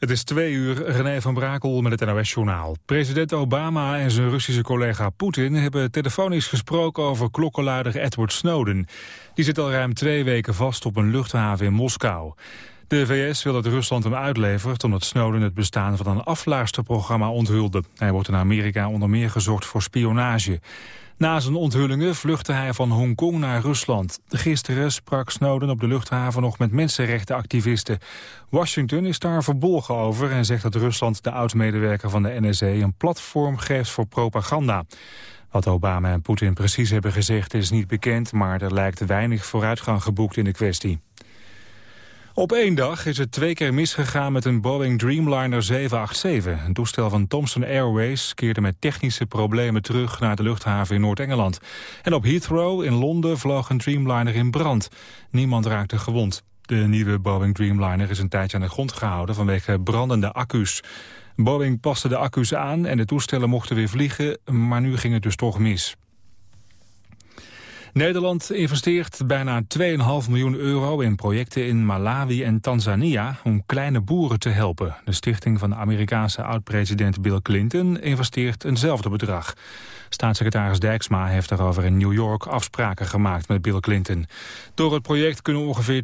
Het is twee uur, René van Brakel met het NOS-journaal. President Obama en zijn Russische collega Poetin hebben telefonisch gesproken over klokkenluider Edward Snowden. Die zit al ruim twee weken vast op een luchthaven in Moskou. De VS wil dat Rusland hem uitlevert omdat Snowden het bestaan van een afluisterprogramma onthulde. Hij wordt in Amerika onder meer gezocht voor spionage. Na zijn onthullingen vluchtte hij van Hongkong naar Rusland. Gisteren sprak Snowden op de luchthaven nog met mensenrechtenactivisten. Washington is daar verbolgen over en zegt dat Rusland de oud-medewerker van de NSA een platform geeft voor propaganda. Wat Obama en Poetin precies hebben gezegd is niet bekend, maar er lijkt weinig vooruitgang geboekt in de kwestie. Op één dag is het twee keer misgegaan met een Boeing Dreamliner 787. Een toestel van Thomson Airways keerde met technische problemen terug naar de luchthaven in Noord-Engeland. En op Heathrow in Londen vloog een Dreamliner in brand. Niemand raakte gewond. De nieuwe Boeing Dreamliner is een tijdje aan de grond gehouden vanwege brandende accu's. Boeing paste de accu's aan en de toestellen mochten weer vliegen, maar nu ging het dus toch mis. Nederland investeert bijna 2,5 miljoen euro in projecten in Malawi en Tanzania om kleine boeren te helpen. De stichting van de Amerikaanse oud-president Bill Clinton investeert eenzelfde bedrag. Staatssecretaris Dijksma heeft daarover in New York afspraken gemaakt met Bill Clinton. Door het project kunnen ongeveer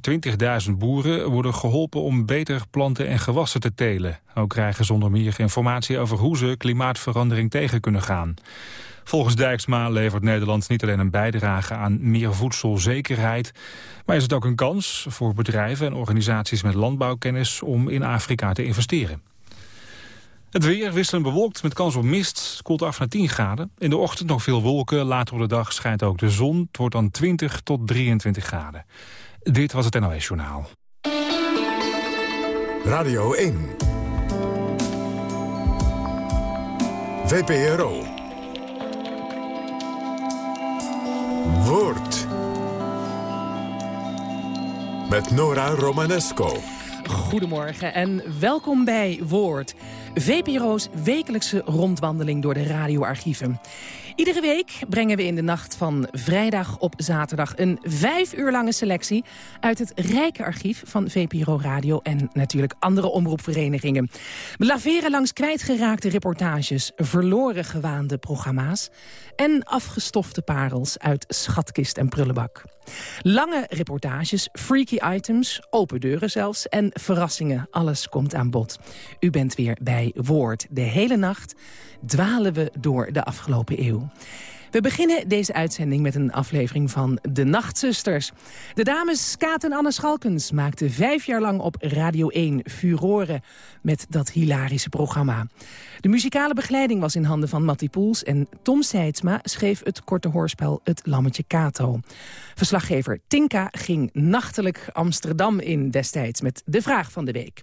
20.000 boeren worden geholpen om beter planten en gewassen te telen. Ook krijgen ze onder meer informatie over hoe ze klimaatverandering tegen kunnen gaan. Volgens Dijksma levert Nederland niet alleen een bijdrage aan meer voedselzekerheid, maar is het ook een kans voor bedrijven en organisaties met landbouwkennis om in Afrika te investeren. Het weer wisselend bewolkt met kans op mist. koelt af naar 10 graden. In de ochtend nog veel wolken. Later op de dag schijnt ook de zon. Het wordt dan 20 tot 23 graden. Dit was het NOS Journaal. Radio 1. VPRO. Woord. Met Nora Romanesco. Goedemorgen en welkom bij Woord. VPRO's wekelijkse rondwandeling door de radioarchieven. Iedere week brengen we in de nacht van vrijdag op zaterdag... een vijf uur lange selectie uit het rijke archief van VPRO Radio... en natuurlijk andere omroepverenigingen. We laveren langs kwijtgeraakte reportages, verloren gewaande programma's... en afgestofte parels uit schatkist en prullenbak. Lange reportages, freaky items, open deuren zelfs en verrassingen. Alles komt aan bod. U bent weer bij Woord. De hele nacht dwalen we door de afgelopen eeuw. We beginnen deze uitzending met een aflevering van De Nachtzusters. De dames Kaat en Anne Schalkens maakten vijf jaar lang op Radio 1 furoren met dat hilarische programma. De muzikale begeleiding was in handen van Mattie Poels... en Tom Seidsma schreef het korte hoorspel Het Lammetje Kato. Verslaggever Tinka ging nachtelijk Amsterdam in destijds... met de vraag van de week.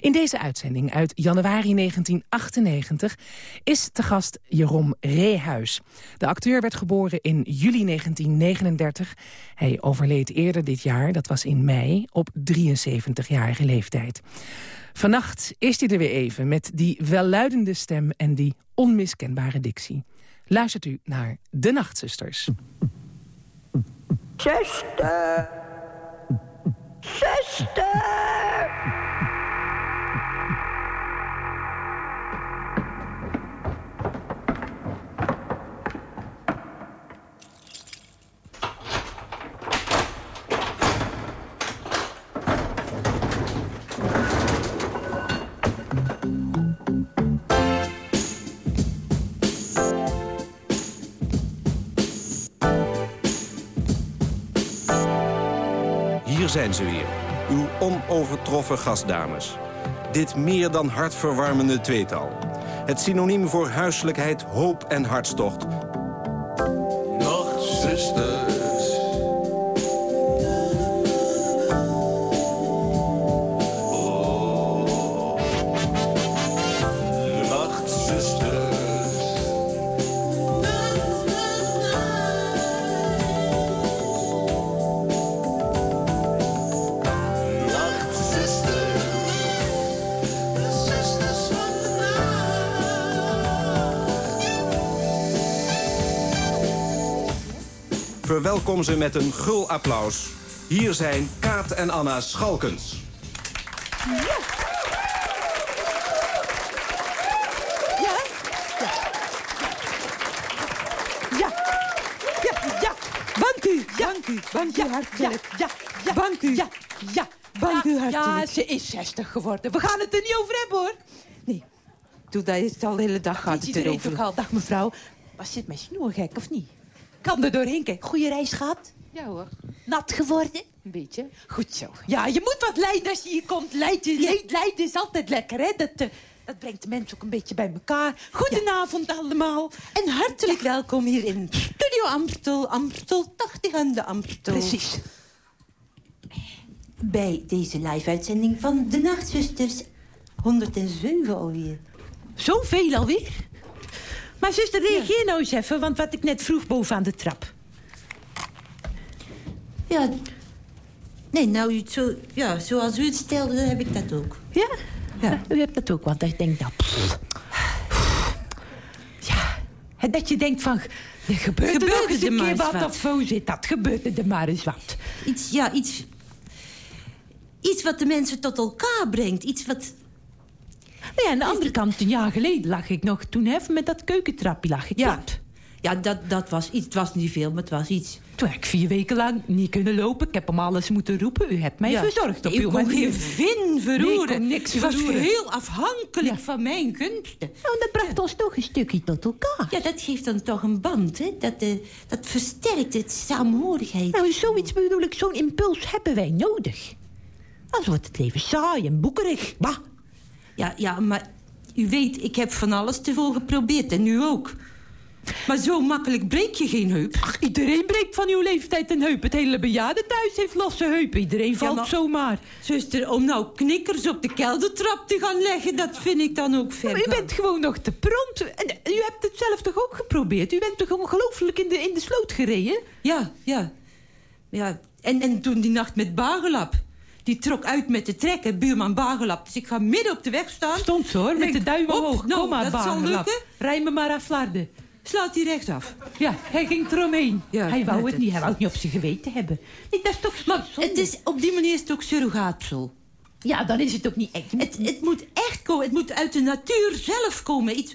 In deze uitzending uit januari 1998 is te gast Jeroen Reehuis. De acteur werd geboren in juli 1939. Hij overleed eerder dit jaar, dat was in mei, op 73-jarige leeftijd. Vannacht is hij er weer even met die welluidende stem en die onmiskenbare dictie. Luistert u naar De Nachtzusters. Zuster! Zijn ze weer. Uw onovertroffen gastdames. Dit meer dan hartverwarmende tweetal. Het synoniem voor huiselijkheid, hoop en hartstocht. Verwelkom ze met een gul applaus. Hier zijn Kaat en Anna Schalkens. Ja. Dank u, dank u ja, hartelijk. Ja, ja, dank u. Ja, ja, dank u hartelijk. Ja, ze is 60 geworden. We gaan het er niet over hebben, hoor. Nee, doe dat is al de hele dag gaat het erover. Iedereen toch al, dag mevrouw. Was dit meisje snoer gek, of niet? Kan er doorheen kijken. Goeie reis gehad? Ja hoor, Nat geworden? een beetje. Goed zo. Ja, je moet wat lijden als je hier komt. Lijden, le- lijden is altijd lekker, hè? Dat, eh, dat brengt de mensen ook een beetje bij elkaar. Goedenavond allemaal. En hartelijk welkom hier in Studio Amstel, Amstel 80 aan de Amstel. Precies. Bij deze live-uitzending van De Nachtzusters 107 alweer. Zoveel alweer? Maar zuster, reageer nou eens even, want wat ik net vroeg boven aan de trap. Ja, nee, nou, zo, ja, zoals u het stelde, dan heb ik dat ook. Ja? Ja. U hebt dat ook, want ik denk dat... Ja, en dat je denkt van... Er gebeurt er nog Gebeurde eens een keer wat, wat. of zo zit dat. Gebeurde er maar eens wat. Iets, ja, iets... Iets wat de mensen tot elkaar brengt. Iets wat... Nee, aan de andere kant, een jaar geleden lag ik nog... Toen even met dat keukentrapje lag ik Ja, ja dat, dat was iets. Het was niet veel, maar het was iets. Toen heb ik vier weken lang niet kunnen lopen. Ik heb om alles moeten roepen. U hebt mij Ja. verzorgd op Ik uw kon manier. geen vin verroeren. Nee, ik niks U was verroeren. heel afhankelijk Ja. van mijn gunsten. Nou, dat bracht ons toch een stukje tot elkaar. Ja, dat geeft dan toch een band, hè? Dat, eh, dat versterkt het samenhorigheid. Nou, zoiets bedoel ik, zo'n impuls hebben wij nodig. Anders wordt het leven saai en boekerig. Bah. Ja, ja, maar u weet, ik heb van alles tevoren geprobeerd en u ook. Maar zo makkelijk breek je geen heup. Ach, iedereen breekt van uw leeftijd een heup. Het hele bejaardentehuis heeft losse heupen. Iedereen valt maar- zomaar. Zuster, om nou knikkers op de keldertrap te gaan leggen... dat vind ik dan ook ver Maar u gaan. bent gewoon nog te prompt. En u hebt het zelf toch ook geprobeerd? U bent toch ongelooflijk in de, in de sloot gereden? Ja, ja. ja. En, en toen die nacht met Bagelap. Die trok uit met de trekker, buurman Bagelap. Dus ik ga midden op de weg staan. Stond hoor, met de duim omhoog. nou, Kom maar, dat zal Bagerlap. lukken. Rij me maar af Flarden. Slaat hij rechtsaf. Ja, hij ging eromheen. Ja, hij wou het niet, hij wou het niet op zijn geweten hebben. Nee, dat is toch Maar het is, op die manier is het ook surrogaatsel. Ja, dan is het ook niet echt. Het, het moet echt komen. Het moet uit de natuur zelf komen. Iets...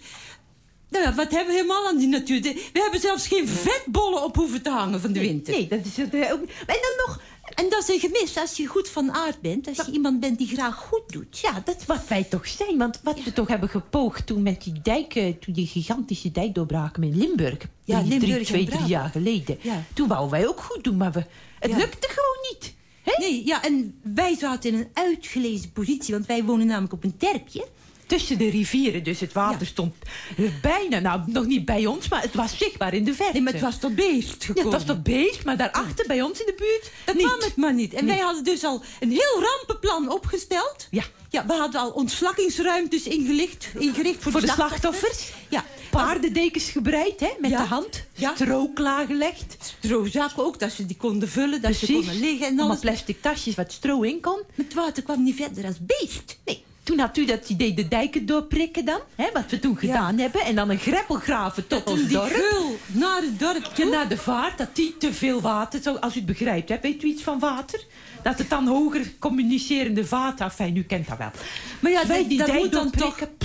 Nou ja, wat hebben we helemaal aan die natuur? We hebben zelfs geen vetbollen op hoeven te hangen van de winter. Nee, dat is het eh, ook niet. En dan nog... En dat is een gemis als je goed van aard bent. Als je iemand bent die graag goed doet. Ja, dat is wat wij toch zijn. Want wat we toch hebben gepoogd toen met die dijken... toen die gigantische dijk doorbraken in Limburg. Ja, Limburg twee, drie jaar geleden. Ja. Toen wouden wij ook goed doen, maar we, het Ja. lukte gewoon niet. Hè? Nee, ja, en wij zaten in een uitgelezen positie. Want wij wonen namelijk op een terpje. Tussen de rivieren, dus het water Ja. stond er bijna... Nou, nog niet bij ons, maar het was zichtbaar in de verte. Nee, maar het was tot beest Ja, gekomen. het was tot beest, maar daarachter bij ons in de buurt Dat niet. kwam het maar niet. En wij hadden dus al een heel rampenplan opgesteld. Ja. Ja, we hadden al ontslakkingsruimtes ingelicht, ingericht voor, Voor de slachtoffers? Ja, Paardendekens gebreid, hè, met Ja. de hand. Ja. Stro klaargelegd. strozakken ook, dat ze die konden vullen, dat ze konden liggen en alles. plastic tasjes wat stro in kon. Het water kwam niet verder als beest. Nee. Toen had u dat idee de dijken doorprikken dan, hè, wat we toen gedaan hebben. En dan een greppel graven tot ons die dorp. gul naar het dorp Ja, toe. naar de vaart, dat die te veel water, zo, als u het begrijpt, hè, weet u iets van water? Dat het dan hoger communicerende enfin, u kent dat wel. Maar ja, Wij die dat dijk moet dan toch... doorprikken.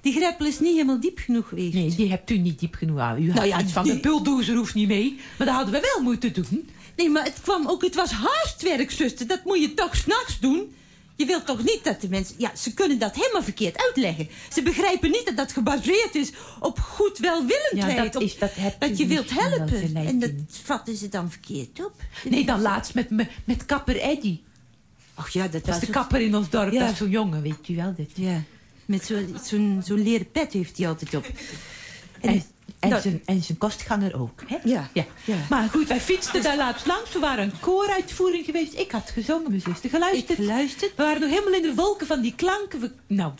Die greppel is niet helemaal diep genoeg geweest. Nee, die hebt u niet diep genoeg aan. U had Nou ja, iets van die- de bulldozer hoeft niet mee. Maar dat hadden we wel moeten doen. Nee, maar het kwam ook, het was haastwerk, zuster. Dat moet je toch s'nachts doen? Je wilt toch niet dat de mensen... Ja, ze kunnen dat helemaal verkeerd uitleggen. Ze begrijpen niet dat dat gebaseerd is op goed welwillendheid. Ja, dat is- dat dat je wilt helpen. En dat vatten ze dan verkeerd op. Nee, dan laatst met, me- met kapper Eddy. Ach ja, dat, Dat was is de kapper in ons dorp. Ja. Dat is zo'n jongen, weet u wel. Dit. Ja, met zo'n zo'n zo'n leren pet heeft hij altijd op. En, en, nou, zijn, en zijn kostganger ook. Hè? Ja, ja. ja. Maar goed, wij fietsten daar laatst langs. We waren een kooruitvoering geweest. Ik had gezongen, mijn zuster. Geluisterd. Ik geluisterd. We waren nog helemaal in de wolken van die klanken. We, nou,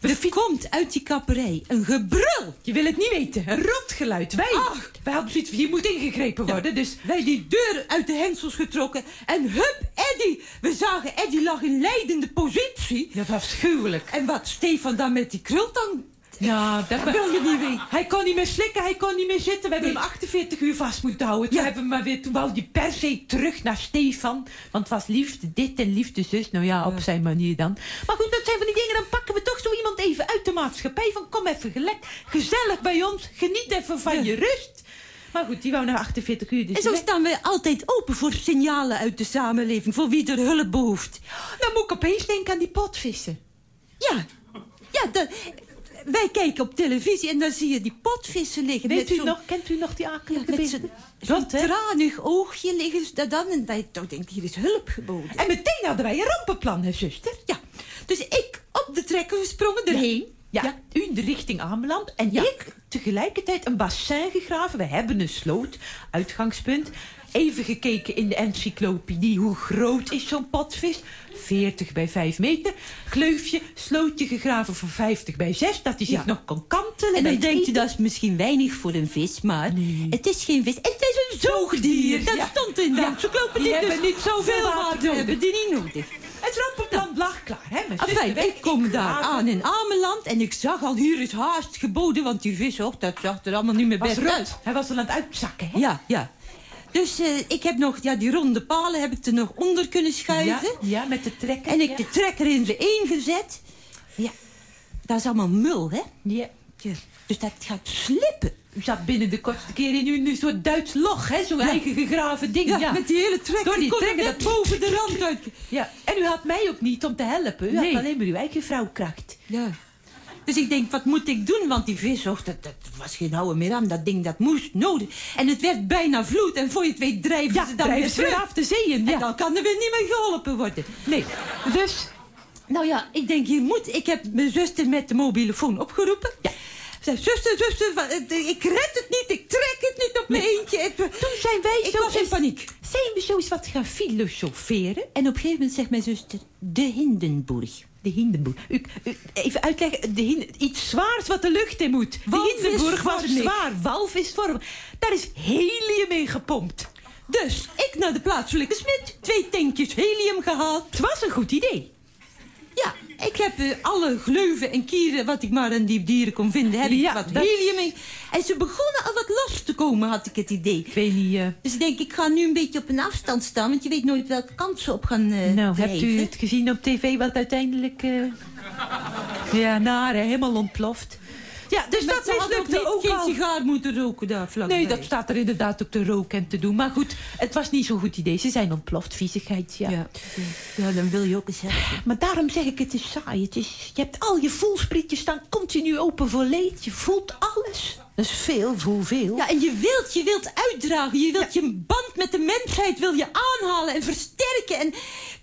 er komt uit die kapperij een gebrul. je wil het niet weten. Een rotgeluid. Wij, wij hadden zoiets hier moet ingegrepen worden. Dus Wij die deur uit de hengsels getrokken. En hup, Eddy. We zagen Eddy lag in leidende positie. dat was afschuwelijk. En wat Stefan dan met die krultang... Ja, dat wil je niet weten. Hij kon niet meer slikken, hij kon niet meer zitten. We hebben hem 48 uur vast moeten houden. Toen, Ja. hebben we maar weer, toen wou hij per se terug naar Stefan. Want het was liefde dit en liefde zus. Nou ja, op zijn manier dan. Maar goed, dat zijn van die dingen. Dan pakken we toch zo iemand even uit de maatschappij. Van kom even gelek, gezellig bij ons. Geniet even van Ja. je rust. Maar goed, die wou na 48 uur dus En zo weg. staan wij altijd open voor signalen uit de samenleving... voor wie er hulp behoeft. Dan moet ik opeens denken aan die potvissen. Ja, ja dat, wij kijken op televisie en dan zie je die potvissen liggen. Weet met u nog, kent u nog die Ja, akelige met beesten? zo'n tranig oogje liggen dan. En dat je toch denkt, hier is hulp geboden. En meteen hadden wij een rampenplan, hè, zuster? Ja, dus ik op de trekker gesprongen erheen. Ja, u in de richting Ameland en Ja. ik tegelijkertijd een bassin gegraven. We hebben een sloot, uitgangspunt. Even gekeken in de encyclopedie. Hoe groot is zo'n potvis? 40 bij 5 meter. Gleufje, slootje gegraven voor 50 bij 6. Dat hij zich Ja. nog kan kantelen. En dan denkt u eten. dat is misschien weinig voor een vis, maar het is geen vis. Het is een zoogdier. Dat Ja. stond in de Ja. encyclopedie. Die dus hebben niet zoveel water nodig. hebben die niet nodig. Het rampenplan lag klaar, hè? Mijn Enfin, ik kom daar aan in Ameland en ik zag al, hier is haast geboden, want die vis, oh, dat zag er allemaal niet meer best uit. Hij was al aan het uitzakken, hè? Ja, ja. Dus eh, ik heb nog, ja, die ronde palen heb ik er nog onder kunnen ja, schuiven. ja, met de trekker. En ik ja. de trekker in de één gezet. Ja, dat is allemaal mul, hè? Ja. Ja. Dus dat gaat slippen. U zat binnen de kortste keer in een soort Duits log, hè? Zo'n eigen gegraven ding. Ja, Ja, met die hele trekker. Door die er trekker, dat- boven de rand uit. Ja, En u had mij ook niet om te helpen. U Nee. had alleen maar uw eigen vrouwkracht. Ja. Dus ik denk, wat moet ik doen? Want die vis, oh, dat, dat was geen houden meer aan. Dat ding, dat moest nodig. En het werd bijna vloed. En voor je het weet drijven Ja, ze dan drijven weer ze af de. En Ja. dan kan er weer niet meer geholpen worden. Nee, dus... Nou ja, ik denk, hier moet... Ik heb mijn zuster met de mobiele phone opgeroepen. Ja. Zei, zuster, zuster, ik red het niet. Ik trek het niet op mijn eentje. Toen zijn wij Ik zo was in paniek. Zijn we zo eens wat gaan filosoferen? En op een gegeven moment zegt mijn zuster, de Hindenburg. De Hindenburg. U, u- even uitleggen. De iets zwaars wat de lucht in moet. De Hindenburg was zwaar. Walvisvorm. Daar is helium in gepompt. Dus ik naar de plaatselijke smid. Twee tankjes helium gehaald. Het was een goed idee. Ja, ik heb eh, alle gleuven en kieren wat ik maar aan die dieren kon vinden, heb Ja, ik wat dat- helium in. En ze begonnen al wat los te komen, had ik het idee. Ik weet niet... eh, Dus ik denk, ik ga nu een beetje op een afstand staan, want je weet nooit welke kant ze op gaan eh nou, hebt u het gezien op tv wat uiteindelijk... eh, Ja, naar, helemaal ontploft. Ja, dus dat hadden ook ook geen sigaar moeten roken daar vlakbij. Nee, dat staat er inderdaad ook te roken en te doen. Maar goed, het was niet zo'n goed idee. Ze zijn ontploft, viezigheid, ja. Ja. ja, dan wil je ook eens helpen. Maar daarom zeg ik, het is saai. Het is, je hebt al je voelsprietjes staan continu open voor leed. Je voelt alles. Dat is veel, voel veel. Ja, en je wilt, je wilt uitdragen. Je wilt je band met de mensheid wil je aanhalen en versterken. En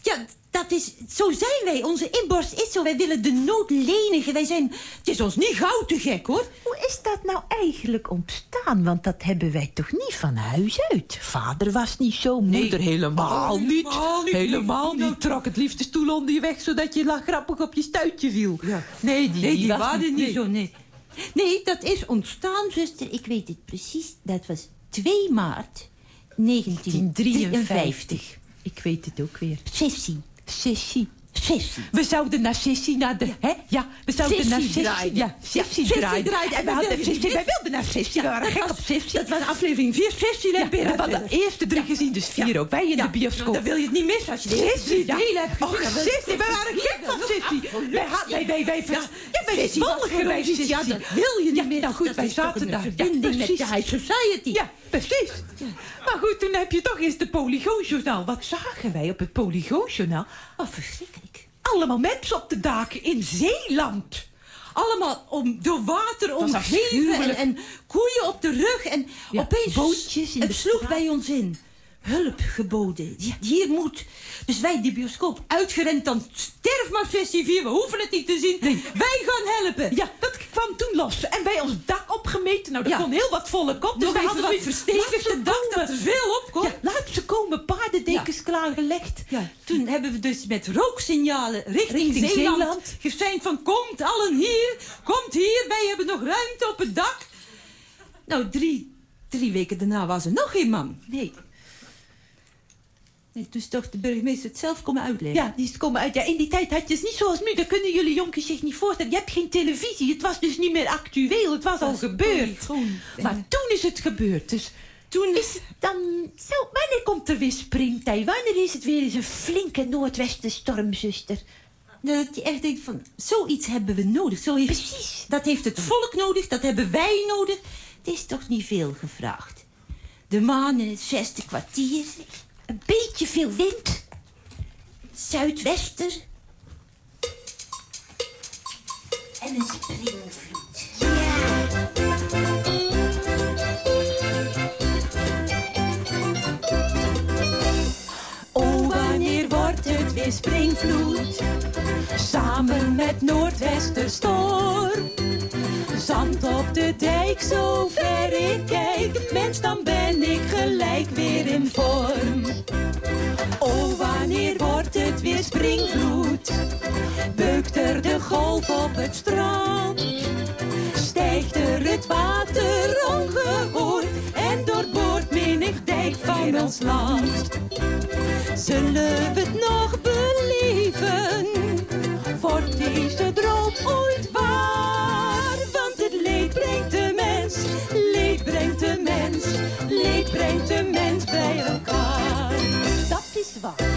ja, dat is, zo zijn wij. Onze inborst is zo. Wij willen de nood lenigen. Wij zijn, het is ons niet gauw te gek, hoor. Hoe is dat nou eigenlijk ontstaan? Want dat hebben wij toch niet van huis uit? Vader was niet zo, moeder helemaal niet. helemaal niet. Helemaal niet. Trok het liefst de stoel onder je weg, zodat je lag grappig op je stuitje viel. Nee, die, Nee, die was waren niet nee. zo, nee. Nee, dat is ontstaan, zuster. Ik weet het precies. Dat was 2 maart 1953. Ik weet het ook weer. Sessie. Sessie. We zouden naar Sessie, naar de... Hè? Ja, we zouden Sessie naar draaien. Ja, draaien. draaien. En we hadden Sessie... Wij wilden naar Sessie. We waren gek op Sessie. Dat was aflevering 4, Sessie Ja, we hadden de eerste drie gezien, dus vier ook. Wij in de bioscoop. Dan wil je het niet missen als je de Sessie, ja. hebt gezien. Och, Sessie, we waren gek van Sessie. Wij had- wij, wij, wij, ja, wij volgen wij. Ja, dat wil je niet Ja, missen. nou goed, wij zaten daar. verbinding met de high society. Ja, precies. Maar goed, toen heb je toch eens de Polygoonjournaal. Wat zagen wij op het Polygoonjournaal? Oh, verschrikkelijk. Allemaal mensen op de daken in Zeeland. Allemaal om, door water omgeven en, en koeien op de rug. En Ja, opeens bootjes in de het sloeg bij ons in. Hulp geboden. Ja, Hier moet. Dus wij die bioscoop uitgerend. Dan sterf maar sessie 4. We hoeven het niet te zien. Wij gaan helpen. Ja, dat kwam toen los. En bij ons dak opgemeten. Nou, daar Ja. kon heel wat volk op. Dus wij hadden wat verstevigd het dak dat er veel op komt. Ja, laat ze komen. Paardendekens klaargelegd. Ja, toen hebben we dus met rooksignalen richting, Richting Zeeland, Zeeland. van komt allen hier, komt hier, wij hebben nog ruimte op het dak. Nou, drie, drie weken daarna was er nog geen man. Nee. Nee, dus toch de burgemeester het zelf komen uitleggen. Ja, die is komen uit. Ja, in die tijd had je het niet zoals nu. Dat kunnen jullie jonkies zich niet voorstellen. Je hebt geen televisie. Het was dus niet meer actueel. Het was al gebeurd. Maar toen is het gebeurd. Dus toen is het dan zo... Wanneer komt er weer springtijd? Wanneer is het weer eens een flinke noordwestenstorm, zuster? dat je echt denkt van, zoiets hebben we nodig. Zo heeft, Precies. Dat heeft het volk nodig, dat hebben wij nodig. Het is toch niet veel gevraagd. De maan in het zesde kwartier. Een beetje veel wind. Zuidwester. En een springvloed. Ja. Oh, wanneer wordt het weer springvloed? Samen met noordwesterstorm. Zand op de dijk, zo ver ik kijk. Mens, dan ben ik gelijk weer in vorm. Oh, wanneer wordt het weer springvloed? Beukt er de golf op het strand? Stijgt er het water ongehoord? En doorboort menig dijk van ons land? Zullen we het nog beleven? Wordt deze droom ooit waar? Brengt de mens bij elkaar. Dat is waar.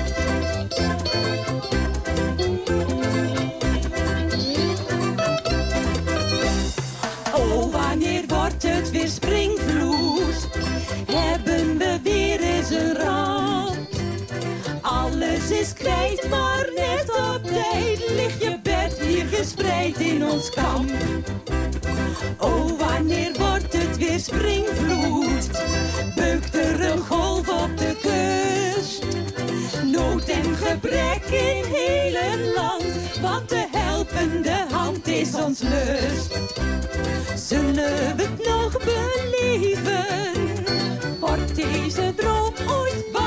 Oh, wanneer wordt het weer springvloed? Hebben we weer eens een ramp? Alles is kwijt, maar net op tijd ligt je bed hier gespreid in ons kamp. Oh, wanneer wordt weer springvloed? Beukt er een golf op de kust? Nood en gebrek in heel het land, want de helpende hand is ons lust. Zullen we het nog beleven? Wordt deze droom ooit waar?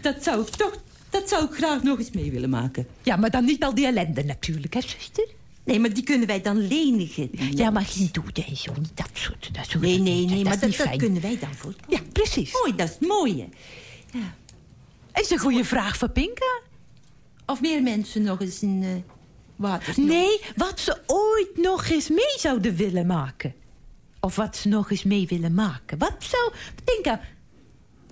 Dat zou ik toch... Dat zou ik graag nog eens mee willen maken. Ja, maar dan niet al die ellende natuurlijk, hè, zuster? Nee, maar die kunnen wij dan lenigen. Ja, maar geen doden en zo, niet dat soort. Dat soort Nee, nee, nee, maar dat, niet dat fijn. kunnen wij dan voor. Ja, precies. Mooi, dat is het mooie. Is een goede vraag voor Pinka. Of meer mensen nog eens een uh, watersnood. Nee, wat ze ooit nog eens mee zouden willen maken. Of wat ze nog eens mee willen maken. Wat zou... Pinka,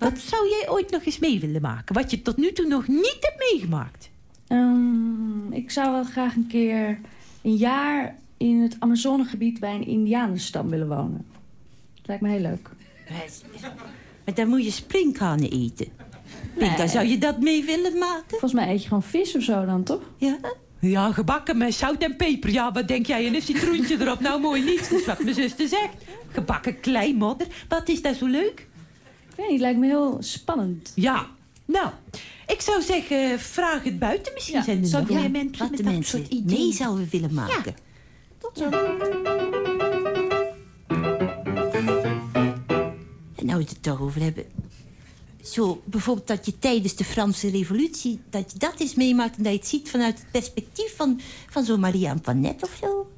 wat zou jij ooit nog eens mee willen maken? Wat je tot nu toe nog niet hebt meegemaakt. Ehm, ik zou wel graag een keer een jaar in het Amazonegebied bij een Indianenstam willen wonen. Dat lijkt me heel leuk. Maar dan moet je springkanen eten. Dan zou je dat mee willen maken? Volgens mij eet je gewoon vis of zo dan, toch? Ja? Ja, gebakken met zout en peper. Ja, wat denk jij? En een citroentje erop. Nou, mooi niet. Dat is wat mijn zuster zegt. Gebakken kleimodder. Wat is dat zo leuk? Weet niet, lijkt me heel spannend. Ja, nou, ik zou zeggen, vraag het buiten. Misschien Ja, zijn er zou nog ik- meer Ja, mensen wat met de dat mensen soort ideeën. mee zouden willen maken. Tot zo. En nou we het er toch over hebben. Zo, bijvoorbeeld dat je tijdens de Franse revolutie... dat je dat eens meemaakt en dat je het ziet vanuit het perspectief van, van zo'n Marie-Antoinette of zo.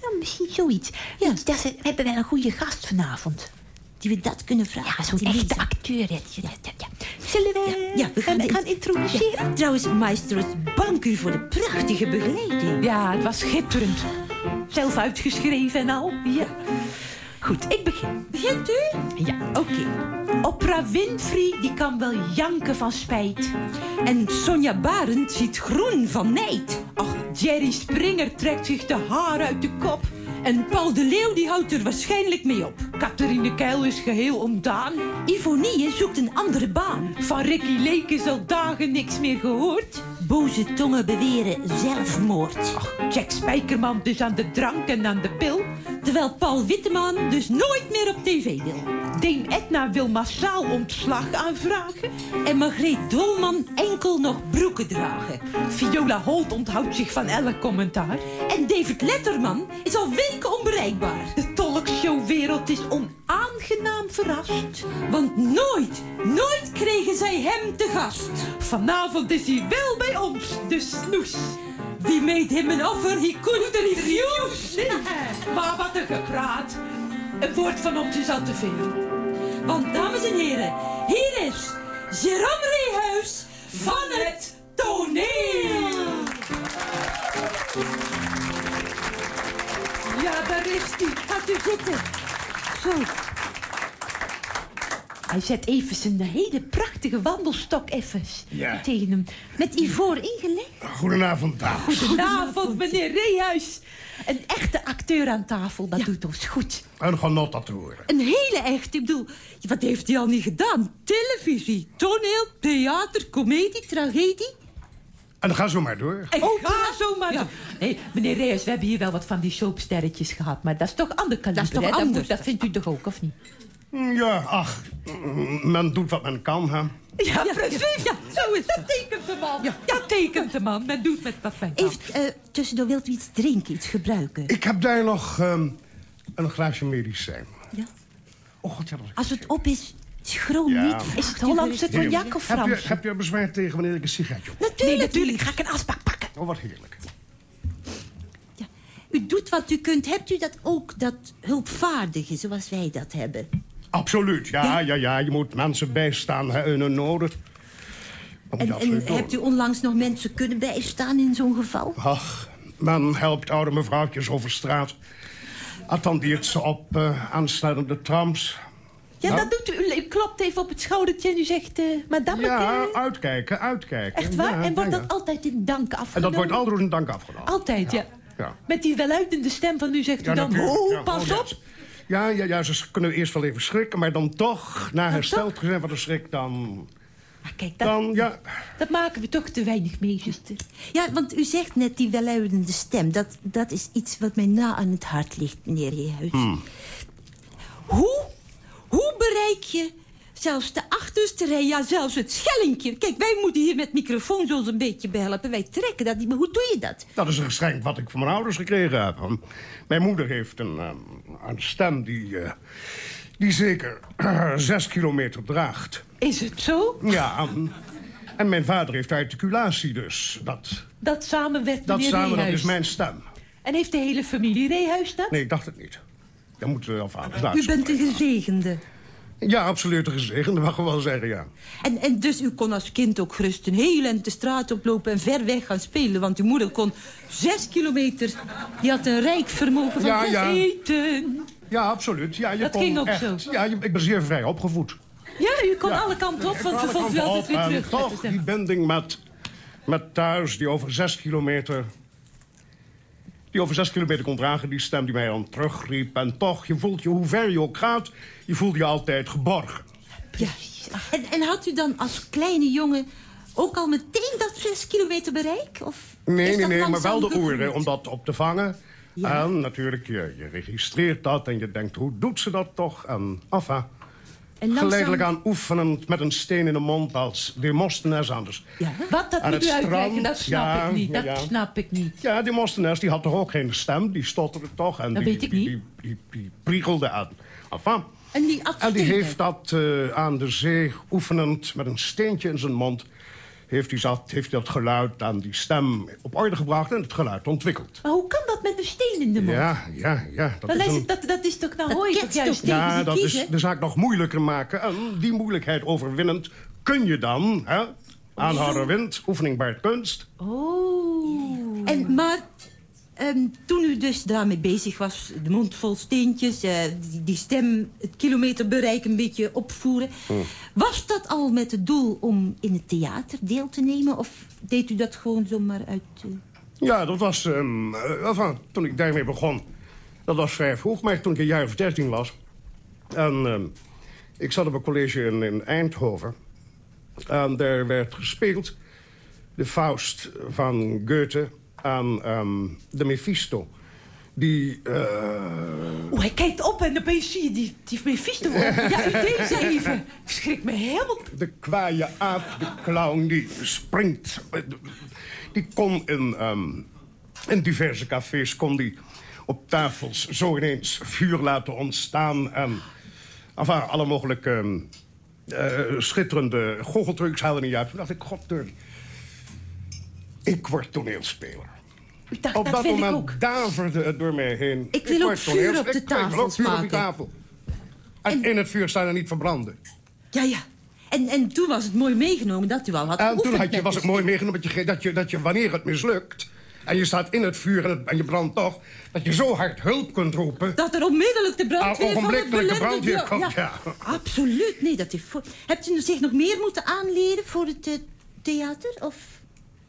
Ja, misschien zoiets. Ja. We hebben wel een goede gast vanavond. Die we dat kunnen vragen. Ja, zo'n echte acteur. Ja, ja. Zullen we, Ja, we gaan, gaan, introduceren? Trouwens, maestros, dank u voor de prachtige begeleiding. Ja, het was schitterend. Zelf uitgeschreven en al. Ja. Goed, ik begin. Begint u? Ja, oké. Oprah Winfrey, die kan wel janken van spijt. En Sonja Barend ziet groen van nijd. Ach, Jerry Springer trekt zich de haar uit de kop. En Paul de Leeuw die houdt er waarschijnlijk mee op. Catharine Keil is geheel ontdaan. Ivonie zoekt een andere baan. Van Ricky Leek is al dagen niks meer gehoord. Boze tongen beweren zelfmoord. Jack Spijkerman dus aan de drank en aan de pil. Terwijl Paul Witteman dus nooit meer op tv wil. Dame Edna wil massaal ontslag aanvragen. En Margreet Dolman enkel nog broeken dragen. Viola Holt onthoudt zich van elk commentaar. En David Letterman is al weken onbereikbaar. De talkshowwereld is onaangenaam verrast. Want nooit, nooit kregen zij hem te gast. Vanavond is hij wel bij ons, de snoes. Wie meet hem een offer, he couldn't refuse. Maar wat een gepraat. Een woord van ons is al te veel. Want dames en heren, hier is Jerome Reehuis van het toneel. Ja, daar is hij. Gaat u zitten. Zo, Hij zet even zijn hele prachtige wandelstok even Ja. tegen hem. met ivoor ingelegd. Goedenavond, dames. Goedenavond, meneer Reehuis. Een echte acteur aan tafel, dat doet ons goed. Een genot dat te horen. Een hele echte, ik bedoel, wat heeft hij al niet gedaan? Televisie, toneel, theater, komedie, tragedie. En ga zo maar door. En Oh, ga zo maar. Ja. door. Nee, meneer Reehuis, we hebben hier wel wat van die soapsterretjes gehad. Maar dat is toch ander kaliber, Dat is toch hè? anders. moet- dat vindt u toch ook, of niet? Ja, ach, men doet wat men kan, hè. Ja, precies. Ja, zo is Dat het. tekent de man. Ja, dat tekent de man. Men doet met wat men kan. Heeft, eh, tussendoor wilt u iets drinken, iets gebruiken? Ik heb daar nog ehm, een glaasje medicijn. Ja. Oh god, ja, dat. Als het op is, schroom Ja. niet. Is het Hollandse cognac of Heb je, Frans? heb je bezwaar tegen wanneer ik een sigaretje op? Natuurlijk. Nee, natuurlijk. Ga ik een asbak pakken. Oh, wat heerlijk. Ja. U doet wat u kunt. Hebt u dat ook, dat hulpvaardige, zoals wij dat hebben? Absoluut, ja, ja, ja. Je moet mensen bijstaan hè, in hun noden. En, hebt u onlangs nog mensen kunnen bijstaan in zo'n geval? Ach, men helpt oude mevrouwtjes over straat. Attendeert ze op aansluitende trams. Ja, Nou? dat doet u. U klopt even op het schoudertje en u zegt... eh madame, Ja, eh, uitkijken, uitkijken. echt waar? Ja, en wordt ja, dat altijd in dank afgenomen? En dat wordt altijd in dank afgenomen. Altijd, ja. Ja. Met die welluidende stem van u zegt u dan... Oh, pas oh, op. Ja, ja, ja, ze kunnen eerst wel even schrikken, maar dan toch, na hersteld te zijn van de schrik, dan... Maar kijk, dat, Dan, ja, dat maken we toch te weinig mee, zuster. Ja, want u zegt net die welluidende stem. Dat, dat is iets wat mij na aan het hart ligt, meneer Reehuis. Hmm. Hoe, hoe bereik je zelfs de achterste rij, ja, zelfs het schellingje? Kijk, wij moeten hier met microfoons ons een beetje behelpen. Wij trekken dat niet, maar hoe doe je dat? dat is een geschenk wat ik van mijn ouders gekregen heb. Mijn moeder heeft een, ehm, een stem die, eh, die zeker zes kilometer draagt. Is het zo? Ja, en, mijn vader heeft articulatie, dus dat, Dat samen werd dat samen dat is mijn stem. En heeft de hele familie Reehuis dat? Nee, ik dacht het niet. Dan moeten we wel vaders U bent een gezegende. Ja, absoluut een gezegende, mag ik wel zeggen, ja. En, en dus u kon als kind ook gerust een hele en de straat oplopen en ver weg gaan spelen. Want uw moeder kon zes kilometer. Die had een rijk vermogen van Ja, ja. Eten. Ja, absoluut. Ja, je Dat kon ging ook echt, zo. Ja, ik ben zeer vrij opgevoed. Ja, u kon Ja. alle kanten op, want Alle vond u altijd weer terug. toch die binding met, met thuis, die over zes kilometer... Die over zes kilometer kon dragen, die stem die mij dan terugriep. En toch, je voelt je, hoe ver je ook gaat, je voelt je altijd geborgen. Precies. En, en had u dan als kleine jongen ook al meteen dat zes kilometer bereik? Of Nee, nee, nee, maar wel de oren om dat op te vangen. Ja. En natuurlijk, je, je registreert dat en je denkt, hoe doet ze dat toch? En enfin, En langzaam- geleidelijk aan oefenend met een steen in de mond als Demosthenes anders. Ja. Wat, dat Aan moet u uitleggen, dat snap ja, ik niet. ja, Dat ja. snap ik niet. Ja, Demosthenes die had toch ook geen stem, die stotterde toch. En Dat die, weet ik die, niet. Die, die, die priegelde aan. Enfin, En die en die heeft dat eh, aan de zee oefenend met een steentje in zijn mond... Heeft hij, dat, heeft hij dat geluid aan die stem op orde gebracht en het geluid ontwikkeld. Maar hoe kan dat met een steen in de mond? Ja, ja, ja. Dat is een- het- dat, dat is toch nou Dat hoor je ketst toch juist Ja, dat is de zaak nog moeilijker maken. En die moeilijkheid overwinnend kun je dan... Hè, aanhouder wind, oefening baart kunst. Oh. En, maar ehm, toen u dus daarmee bezig was, de mond vol steentjes... eh, die, die stem, het kilometerbereik een beetje opvoeren... was dat al met het doel om in het theater deel te nemen? Of deed u dat gewoon zomaar uit... eh, Ja, dat was... enfin, toen ik daarmee begon, dat was vrij vroeg. Maar toen ik een jaar of dertien was... En ehm, ik zat op een college in, in Eindhoven. En daar werd gespeeld de Faust van Goethe aan ehm, de Mephisto. Die... eh, Oeh, hij kijkt op en opeens zie je die, die Mephisto. Ja, u deze even. Ik schrik me helemaal... De kwaaie aap, de clown, die springt. Die kon in, ehm, in diverse cafés kon die op tafels zo ineens vuur laten ontstaan. En enfin, alle mogelijke ehm, eh, schitterende goocheltrucs haalden niet uit. Toen dacht ik, goddur, ik word toneelspeler. Ik Op dat dat wil ik moment ook. daverde het door mij heen. Ik wil ook word vuur op de ik ook tafels vuur op die tafel. En, in het vuur staan er niet verbranden. Ja, ja. En, en toen was het mooi meegenomen dat u al had En toen had je, was het mooi meegenomen dat je, dat, je, dat je wanneer het mislukt... en je staat in het vuur en, het- en je brandt toch... dat je zo hard hulp kunt roepen... Dat er onmiddellijk de brandweer van het de brandweer komt, ja. Absoluut, nee. Dat heeft voor... Hebt u zich nog meer moeten aanleren voor het eh, theater? Of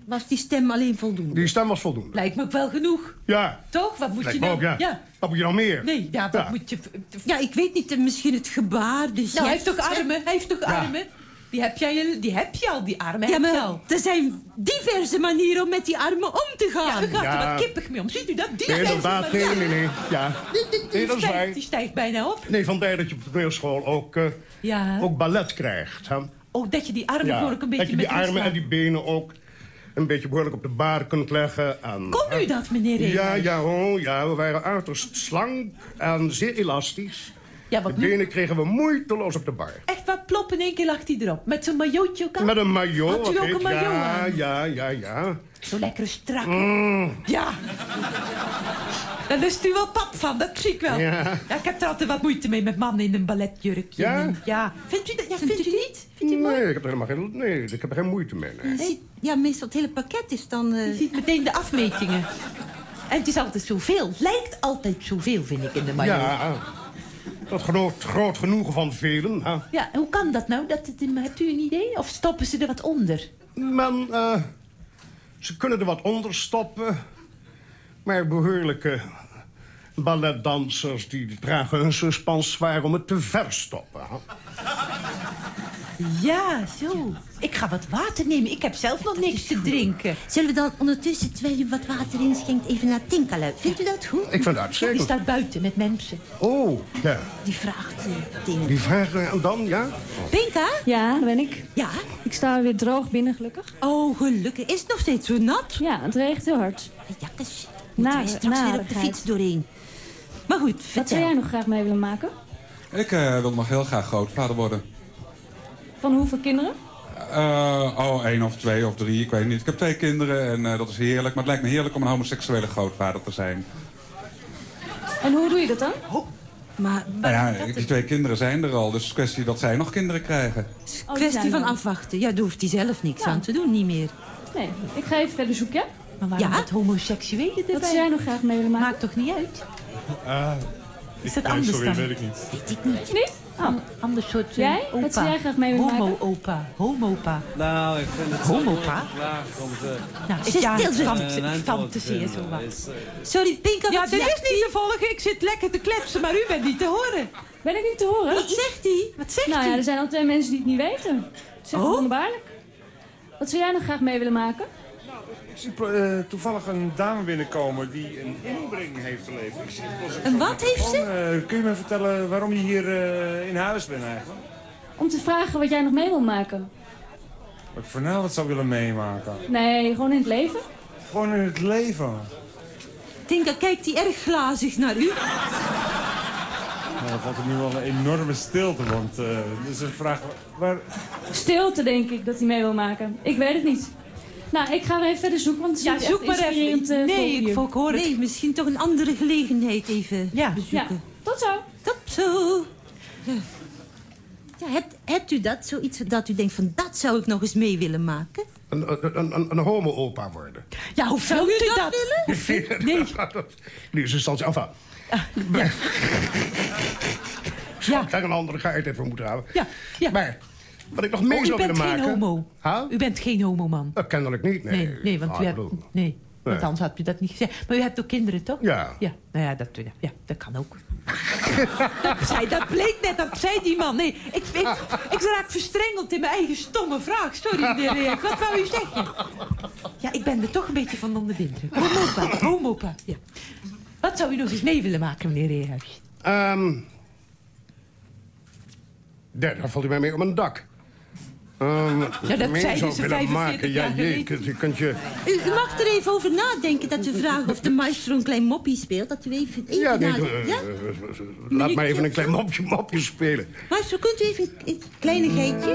was die stem alleen voldoende? Die stem was voldoende. Lijkt me ook wel genoeg. Ja. Toch? Wat moet Lijkt je nou... ook, ja. Wat moet je nog meer? Nee, ja, wat Ja. moet je... Ja, ik weet niet, eh, misschien het gebaar. Dus Nou, hij ja. heeft toch armen? Hij heeft toch Ja. armen? Die heb, jij, die heb je al, die armen Ja, maar al. er zijn diverse manieren om met die armen om te Ja, gaan. u gaat Ja. er wat kippig mee om. Ziet u dat? Die Nee, inderdaad, nee, nee, nee. Ja. Nee, dat. Die stijgt bijna op. Nee, vandaar dat je op de toneelschool ook, eh, Ja. ook ballet krijgt. Hè? Oh, dat je die armen Ja. gewoon ook een beetje dat je die met armen en die benen ook een beetje behoorlijk op de baar kunt leggen. En, Kon u dat, meneer? Ja, ja, oh, ja, we waren uiterst slank en zeer elastisch. Ja, De nu? kregen we moeiteloos op de bar. Echt wat plop, in één keer lag hij erop. Met zo'n maillotje ook aan. Met een maillot. Had u ook een maillot ja, aan? ja, ja, ja. Zo lekker strak. Mm. Ja. Daar lust u wel pap van, dat zie ik wel. Ja. ik heb er altijd wat moeite mee met mannen in een balletjurkje. Ja? En- ja. Vindt u dat? Ja, vindt, u niet? Vindt u mooi? Nee, ik heb er helemaal geen, nee, ik heb er geen moeite mee. Nee. Ziet- Ja, meestal het hele pakket is dan... eh, Je ziet meteen de afmetingen. En het is altijd zoveel. Lijkt altijd zoveel, vind ik, in de maillot. Ja, dat groot, groot genoegen van velen. Hè. Ja, hoe kan dat nou? Dat het, hebt u een idee? Of stoppen ze er wat onder? Men, eh, ze kunnen er wat onder stoppen. Maar behoorlijke balletdansers die dragen hun suspens zwaar om het te verstoppen. Hè. Ja, zo. Ik ga wat water nemen. Ik heb zelf nog niks te drinken. Zullen we dan ondertussen, terwijl u wat water inschenkt, even naar Tinka luisteren? Vindt u dat goed? Ik vind het Die uitstekend. staat buiten met mensen. Oh, ja. Die vraagt eh, dingen. Die vragen en dan, ja? Tinka? Ja, daar ben ik. Ja? Ik sta weer droog binnen, gelukkig. Oh, gelukkig. Is het nog steeds zo nat? Ja, het regent heel hard. Jakkes. Moeten straks weer op de fiets doorheen. Maar goed, Wat vertel. zou jij nog graag mee willen maken? Ik eh, wil nog heel graag grootvader worden. Van hoeveel kinderen? Eh, oh, één of twee of drie, ik weet niet. Ik heb twee kinderen en eh, dat is heerlijk. Maar het lijkt me heerlijk om een homoseksuele grootvader te zijn. En hoe doe je dat dan? Maar, Nou ja, die twee kinderen zijn er al, dus het is kwestie dat zij nog kinderen krijgen. Oh, die kwestie van afwachten. Ja, daar hoeft hij zelf niks Ja. aan te doen, niet meer. Nee, ik ga even verder zoeken, ja? Maar waarom Ja? dat homoseksuele erbij? Wat zou jij nog graag mee willen maken? Maakt toch niet uit? is dat nee, anders sorry, dan? weet ik niet. Weet ik niet. Niet? Oh. An- ander soort eh, Jij? opa. Wat zou jij graag mee willen maken? Homo-opa. Homopa. Nou, ik vind het Homopa? Nou, Ze ja, zo wat. Is, eh, Sorry, Pinka, Ja, dit is niet te volgen. Ik zit lekker te kletsen, maar u bent niet te horen. Ben ik niet te horen? Wat zegt hij? Wat zegt Nou u? ja, er zijn al twee mensen die het niet weten. Dat is echt Oh? wonderbaarlijk. Wat zou jij nog graag mee willen maken? Ik zie eh, toevallig een dame binnenkomen die een inbreng heeft op Een wat heeft ze? Eh, kun je me vertellen waarom je hier eh, in huis bent eigenlijk? Om te vragen wat jij nog mee wil maken. Wat ik vanavond zou willen meemaken. Nee, gewoon in het leven. Gewoon in het leven. Tinka, kijkt hij erg glazig naar u? Nou, dan valt er nu wel een enorme stilte, want eh dus een vraag waar... Stilte, denk ik, dat hij mee wil maken. Ik weet het niet. Nou, ik ga weer even verder zoeken, want het is Ja, zoek maar even. eh, Nee, ik, ik hoor het. Nee, misschien toch een andere gelegenheid even Ja. Ja, bezoeken. tot zo. Tot zo. Ja. Ja, hebt, hebt u dat, zoiets dat u denkt van dat zou ik nog eens mee willen maken? Een, een, een, een homo-opa worden. Ja, hoe Zou u u dat dat? willen? Nee. Nu is het stand enfin. Zou ik daar een andere geaardheid voor moeten houden? Ja, ja. Maar wat ik nog mee Oh, u zou willen bent maken... geen homo. Huh? U bent geen homoman. Uh, kennelijk niet, nee. Nee, nee, want Ah, u hebt... Nee. Want anders had u dat niet gezegd. Maar u hebt ook kinderen, toch? Ja. Ja, nou ja, dat, ja, ja, dat kan ook. dat, zei, dat bleek net, dat zei die man. Nee, ik, ik, ik raak verstrengeld in mijn eigen stomme vraag. Sorry, meneer. Wat wou u zeggen? Ja, ik ben er toch een beetje van onder de indruk. Homopa, homopa, ja. Wat zou u nog eens mee willen maken, meneer Reehuis? Ehm daar valt u mij mee op een dak. Ehm Ja, dat zou ze willen 45 maken. Ja, je kunt, je. U, u mag er even over nadenken dat u vraagt of de maestro een klein moppie speelt. Dat u even, even Ja, nee, nadenkt. eh, ja? eh, eh, laat maar even een klein mopje, mopje spelen. Maestro, kunt u even een kleinigheidje?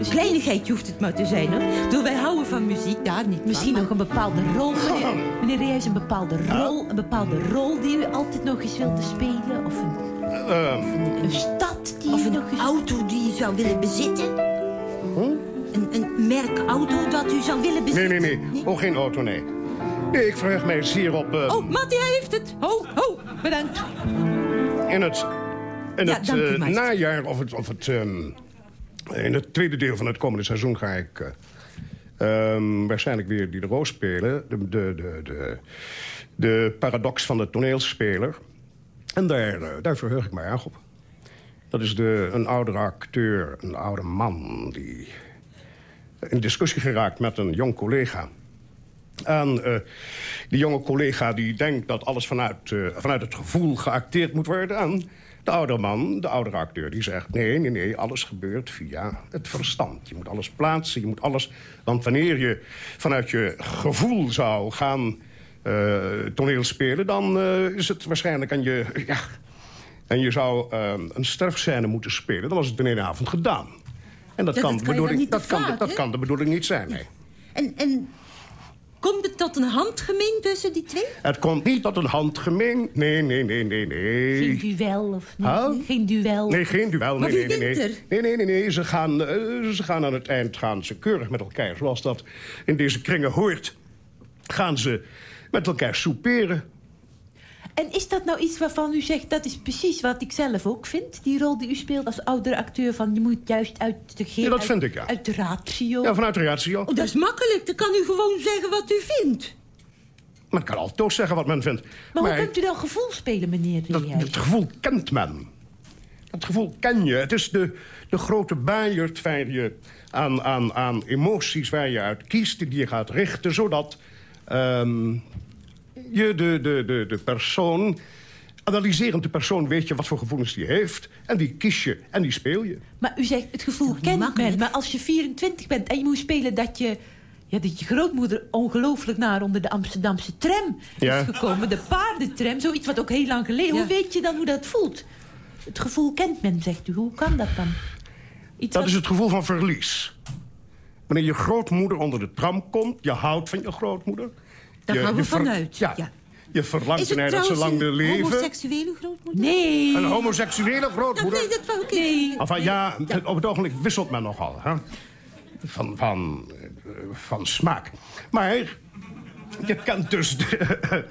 Een kleinigheidje hoeft het maar te zijn, hoor. Door wij houden van muziek, daar niet Misschien van, nog een bepaalde rol, meneer, meneer Reehuis, een bepaalde rol, een bepaalde rol die u altijd nog eens wilde spelen? Of een, Ehm, een stad die Of u een nog eens... auto die u zou willen bezitten? Een, een merk auto dat u zou willen nee, bezitten? nee, nee. Oh, geen auto, nee. Nee, ik verheug mij zeer op... eh, Oh, Mattie, heeft het. Ho, ho, bedankt. in het, in Ja, het u, eh, najaar of het, of het ehm, in het tweede deel van het komende seizoen ga ik eh, ehm, waarschijnlijk weer die de roos spelen. De, de, de, de, de paradox van de toneelspeler. En daar, daar verheug ik mij erg op. Dat is de, een oudere acteur, een oude man... die in discussie geraakt met een jong collega. En eh, die jonge collega die denkt dat alles vanuit, eh, vanuit het gevoel geacteerd moet worden. En de oude man, de oudere acteur, die zegt... nee, nee, nee, alles gebeurt via het verstand. Je moet alles plaatsen, je moet alles... Want wanneer je vanuit je gevoel zou gaan eh, toneel spelen... dan is het waarschijnlijk aan je... Ja, en je zou een sterfscène moeten spelen. Dan was het in één avond gedaan. En dat, Ja, kan, dat de kan bedoeling, dat, kan, dat kan de bedoeling niet zijn, nee. En, en komt het tot een handgemeen tussen die twee? Het komt niet tot een handgemeen. Nee, nee, nee, nee, nee. Geen duel of niet? Huh? Geen duel? Nee, geen duel. Maar Nee, wie nee, nee, wint nee. Nee, nee, nee, nee. Ze gaan, eh, ze gaan aan het eind gaan ze keurig met elkaar. Zoals dat in deze kringen hoort. Gaan ze met elkaar souperen. En is dat nou iets waarvan u zegt... dat is precies wat ik zelf ook vind? Die rol die u speelt als oudere acteur... van je moet juist uit de ge- Ja, dat uit- vind ik, ja. Uit de ratio. Ja, vanuit de ratio. Oh, dat is makkelijk. Dan kan u gewoon zeggen wat u vindt. Men kan altijd zeggen wat men vindt. maar hoe kunt u dan gevoel spelen, meneer dat, het gevoel kent men. Dat gevoel ken je. Het is de, de grote baaierd waar je aan, aan, aan emoties waar je uit kiest... die je gaat richten, zodat ehm, je de, de, de, de persoon... analyserend de persoon weet je wat voor gevoelens die heeft... en die kies je en die speel je. Maar u zegt, het gevoel kent men. Maar als je 24 bent en je moet spelen dat je... Ja, dat je grootmoeder ongelooflijk naar onder de Amsterdamse tram Ja. is gekomen. De paardentram, zoiets wat ook heel lang geleden. Hoe weet je dan hoe dat voelt? Het gevoel kent men, zegt u. Hoe kan dat dan? Iets Dat wat- is het gevoel van verlies. Wanneer je grootmoeder onder de tram komt... je houdt van je grootmoeder. Daar je, gaan we je vanuit, Ja, ja. Je verlangt Is het ernaar dat ze lang een willen leven. homoseksuele grootmoeder? Nee. Een homoseksuele grootmoeder? nee, dat wou ik nee. Enfin, ja, het- op het ogenblik wisselt men nogal. Hè? Van, van, van smaak. Maar je kent dus de,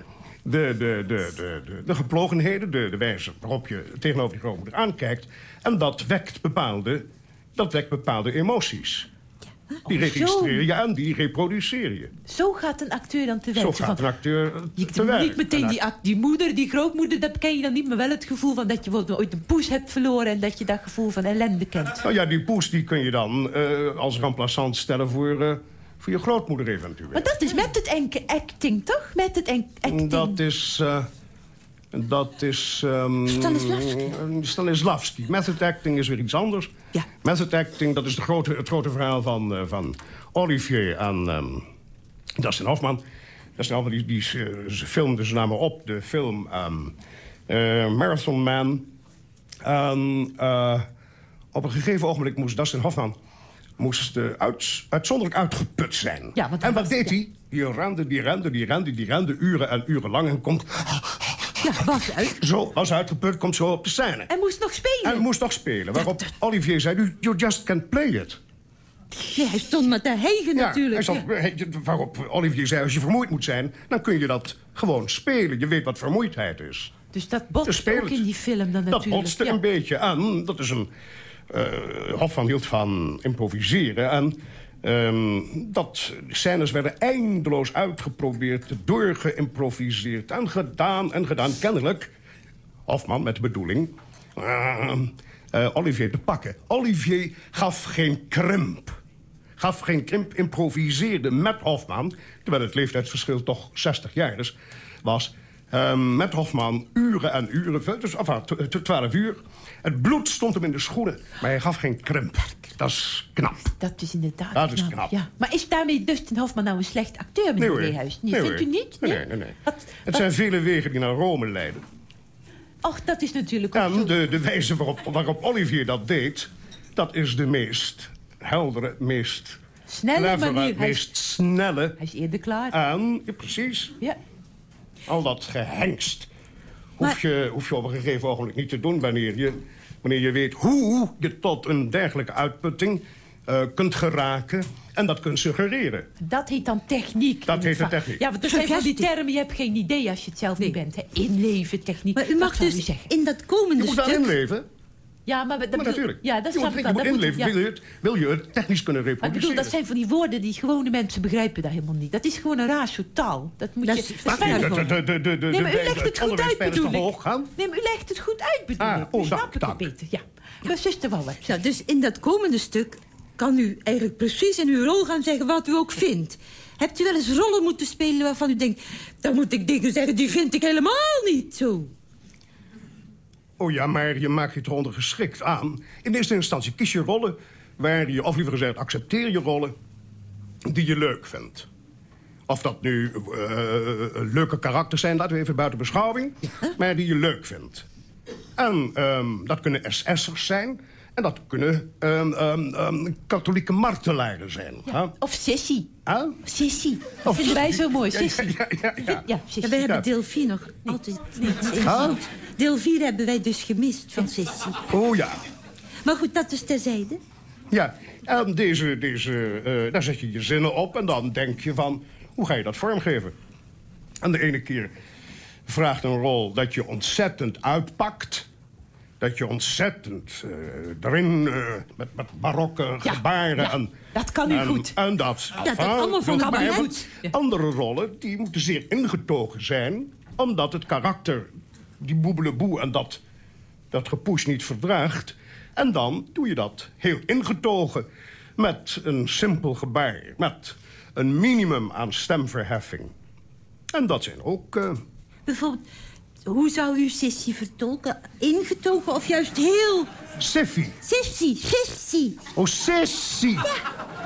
de, de, de, de, de, de geplogenheden... De, de wijze waarop je tegenover die grootmoeder aankijkt. En dat wekt bepaalde, dat wekt bepaalde emoties. Die Oh, registreer je en die reproduceer je. Zo gaat een acteur dan te werk. Zo gaat Van- een acteur Je te werk. niet meteen En die, die moeder, die grootmoeder, dat ken je dan niet. Maar wel het gevoel van dat je ooit een poes hebt verloren... en dat je dat gevoel van ellende kent. Nou ja, die poes die kun je dan eh, als remplaçant stellen voor, eh, voor je grootmoeder eventueel. Maar dat is met het acting, toch? Met het acting. Dat is... eh, dat is... ehm, Stanislavski. eh, Stanislavski. Method acting is weer iets anders. Ja. Method acting, dat is de grote, het grote verhaal van, eh, van Olivier en ehm Dustin Hoffman. Dustin Hoffman, die, die, ze filmden ze namen op de film ehm, eh, Marathon Man. En eh, op een gegeven ogenblik moest Dustin Hoffman moest uit, uitzonderlijk uitgeput zijn. Ja, en wat deed hij? Die rende, die rende, die rende, die rende, uren en uren lang... en komt Ja, was uit. zo, als uitgeput, komt zo op de scène. En moest nog spelen. En moest nog spelen. Waarop Olivier zei, "You- just can't play it. Ja, hij stond met de hegen Ja, natuurlijk. hij hij- waarop Olivier zei, als je vermoeid moet zijn... dan kun je dat gewoon spelen. Je weet wat vermoeidheid is. Dus dat Te botst spelen. ook in die film dan Dat natuurlijk. botste Ja. een beetje aan. Dat is een... eh Hofman hield van improviseren. En Ehm, dat scènes werden eindeloos uitgeprobeerd, doorgeïmproviseerd en gedaan en gedaan. Kennelijk, Hofman met de bedoeling, ehm, eh, Olivier te pakken. Olivier gaf geen krimp. Gaf geen krimp, improviseerde met Hofman... terwijl het leeftijdsverschil toch 60 jaar is, was... ehm, met Hofman uren en uren, dus enfin, t- t- 12 uur. Het bloed stond hem in de schoenen, maar hij gaf geen krimp. Dat is knap. Dat is inderdaad Dat is knap. Ja. Maar is daarmee Dustin Hofman nou een slecht acteur, meneer hoor. Weehuis? Nee, Nee, vindt u niet? Nee, nee, nee. Wat- Het wat- zijn vele wegen die naar Rome leiden. Och, dat is natuurlijk ook En de, de wijze waarop, waarop Olivier dat deed... dat is de meest heldere, meest Snelle clevere, manier. Hij is- meest snelle... Hij is eerder klaar. En, ja, precies, Ja. al dat gehengst... Hoef, je, hoef je op een gegeven ogenblik niet te doen... wanneer je, wanneer je weet hoe je tot een dergelijke uitputting eh, kunt geraken... en dat kunt suggereren. Dat heet dan techniek. Dat heet de vak. techniek. Ja, want er zijn van die termen, je hebt geen idee als je het zelf niet bent. Hè? Inleven, techniek. Maar u mag dus zeggen? in dat komende Je moet wel stuk... inleven. Ja, maar, dat Maar natuurlijk. Ja, dat je snap moet, ik je wel. moet Dat moet- inleven, ja. wil, je het, wil je het technisch kunnen Maar ik reproduceren. bedoel, dat zijn van die woorden die gewone mensen begrijpen dat helemaal niet. Dat is gewoon een soort taal. Dat moet Dat je... is- dat Nee, maar u legt het het goed uit, bedoel ik. Nee, maar u legt het goed uit, bedoel Ah, ik. oh, Nu snap ik het beter, ja. Mijn zuster Ja, dus in dat komende stuk kan u eigenlijk precies in uw rol gaan zeggen wat u ook vindt. Hebt u wel eens rollen moeten spelen waarvan u denkt... dan moet ik dingen zeggen, die vind ik helemaal niet zo. Oh ja, maar je maakt je eronder geschikt aan. In eerste instantie kies je rollen waar je, of liever gezegd, accepteer je rollen die je leuk vindt. Of dat nu eh, leuke karakters zijn, laten we even buiten beschouwing, maar die je leuk vindt. En ehm, dat kunnen SS'ers zijn en dat kunnen ehm, ehm, ehm, katholieke martelaren zijn. hè? Of sissie. Huh? Sissie. Dat vinden wij zo mooi, sissie. ja, ja, ja. Ja, sissie. Ja, wij hebben Ja. deel 4 nog altijd niet. Huh? Deel 4 hebben wij dus gemist van Sissie. Oh ja. Maar goed, dat is terzijde. Ja, en deze, deze, eh, daar zet je je zinnen op en dan denk je van... hoe ga je dat vormgeven? En de ene keer vraagt een rol dat je ontzettend uitpakt... dat je ontzettend eh, erin eh, met, met barokke Ja, gebaren... ja, en, dat kan u en, goed. En dat, dat allemaal van Andere rollen die moeten zeer ingetogen zijn... omdat het karakter, die boebeleboe en dat, dat gepoes niet verdraagt... En dan doe je dat heel ingetogen met een simpel gebaar. Met een minimum aan stemverheffing. En dat zijn ook... eh, Bijvoorbeeld, hoe zou u Sissie vertolken? Ingetogen of juist heel... Siffie. Sissie, Sissie. Oh, sissie.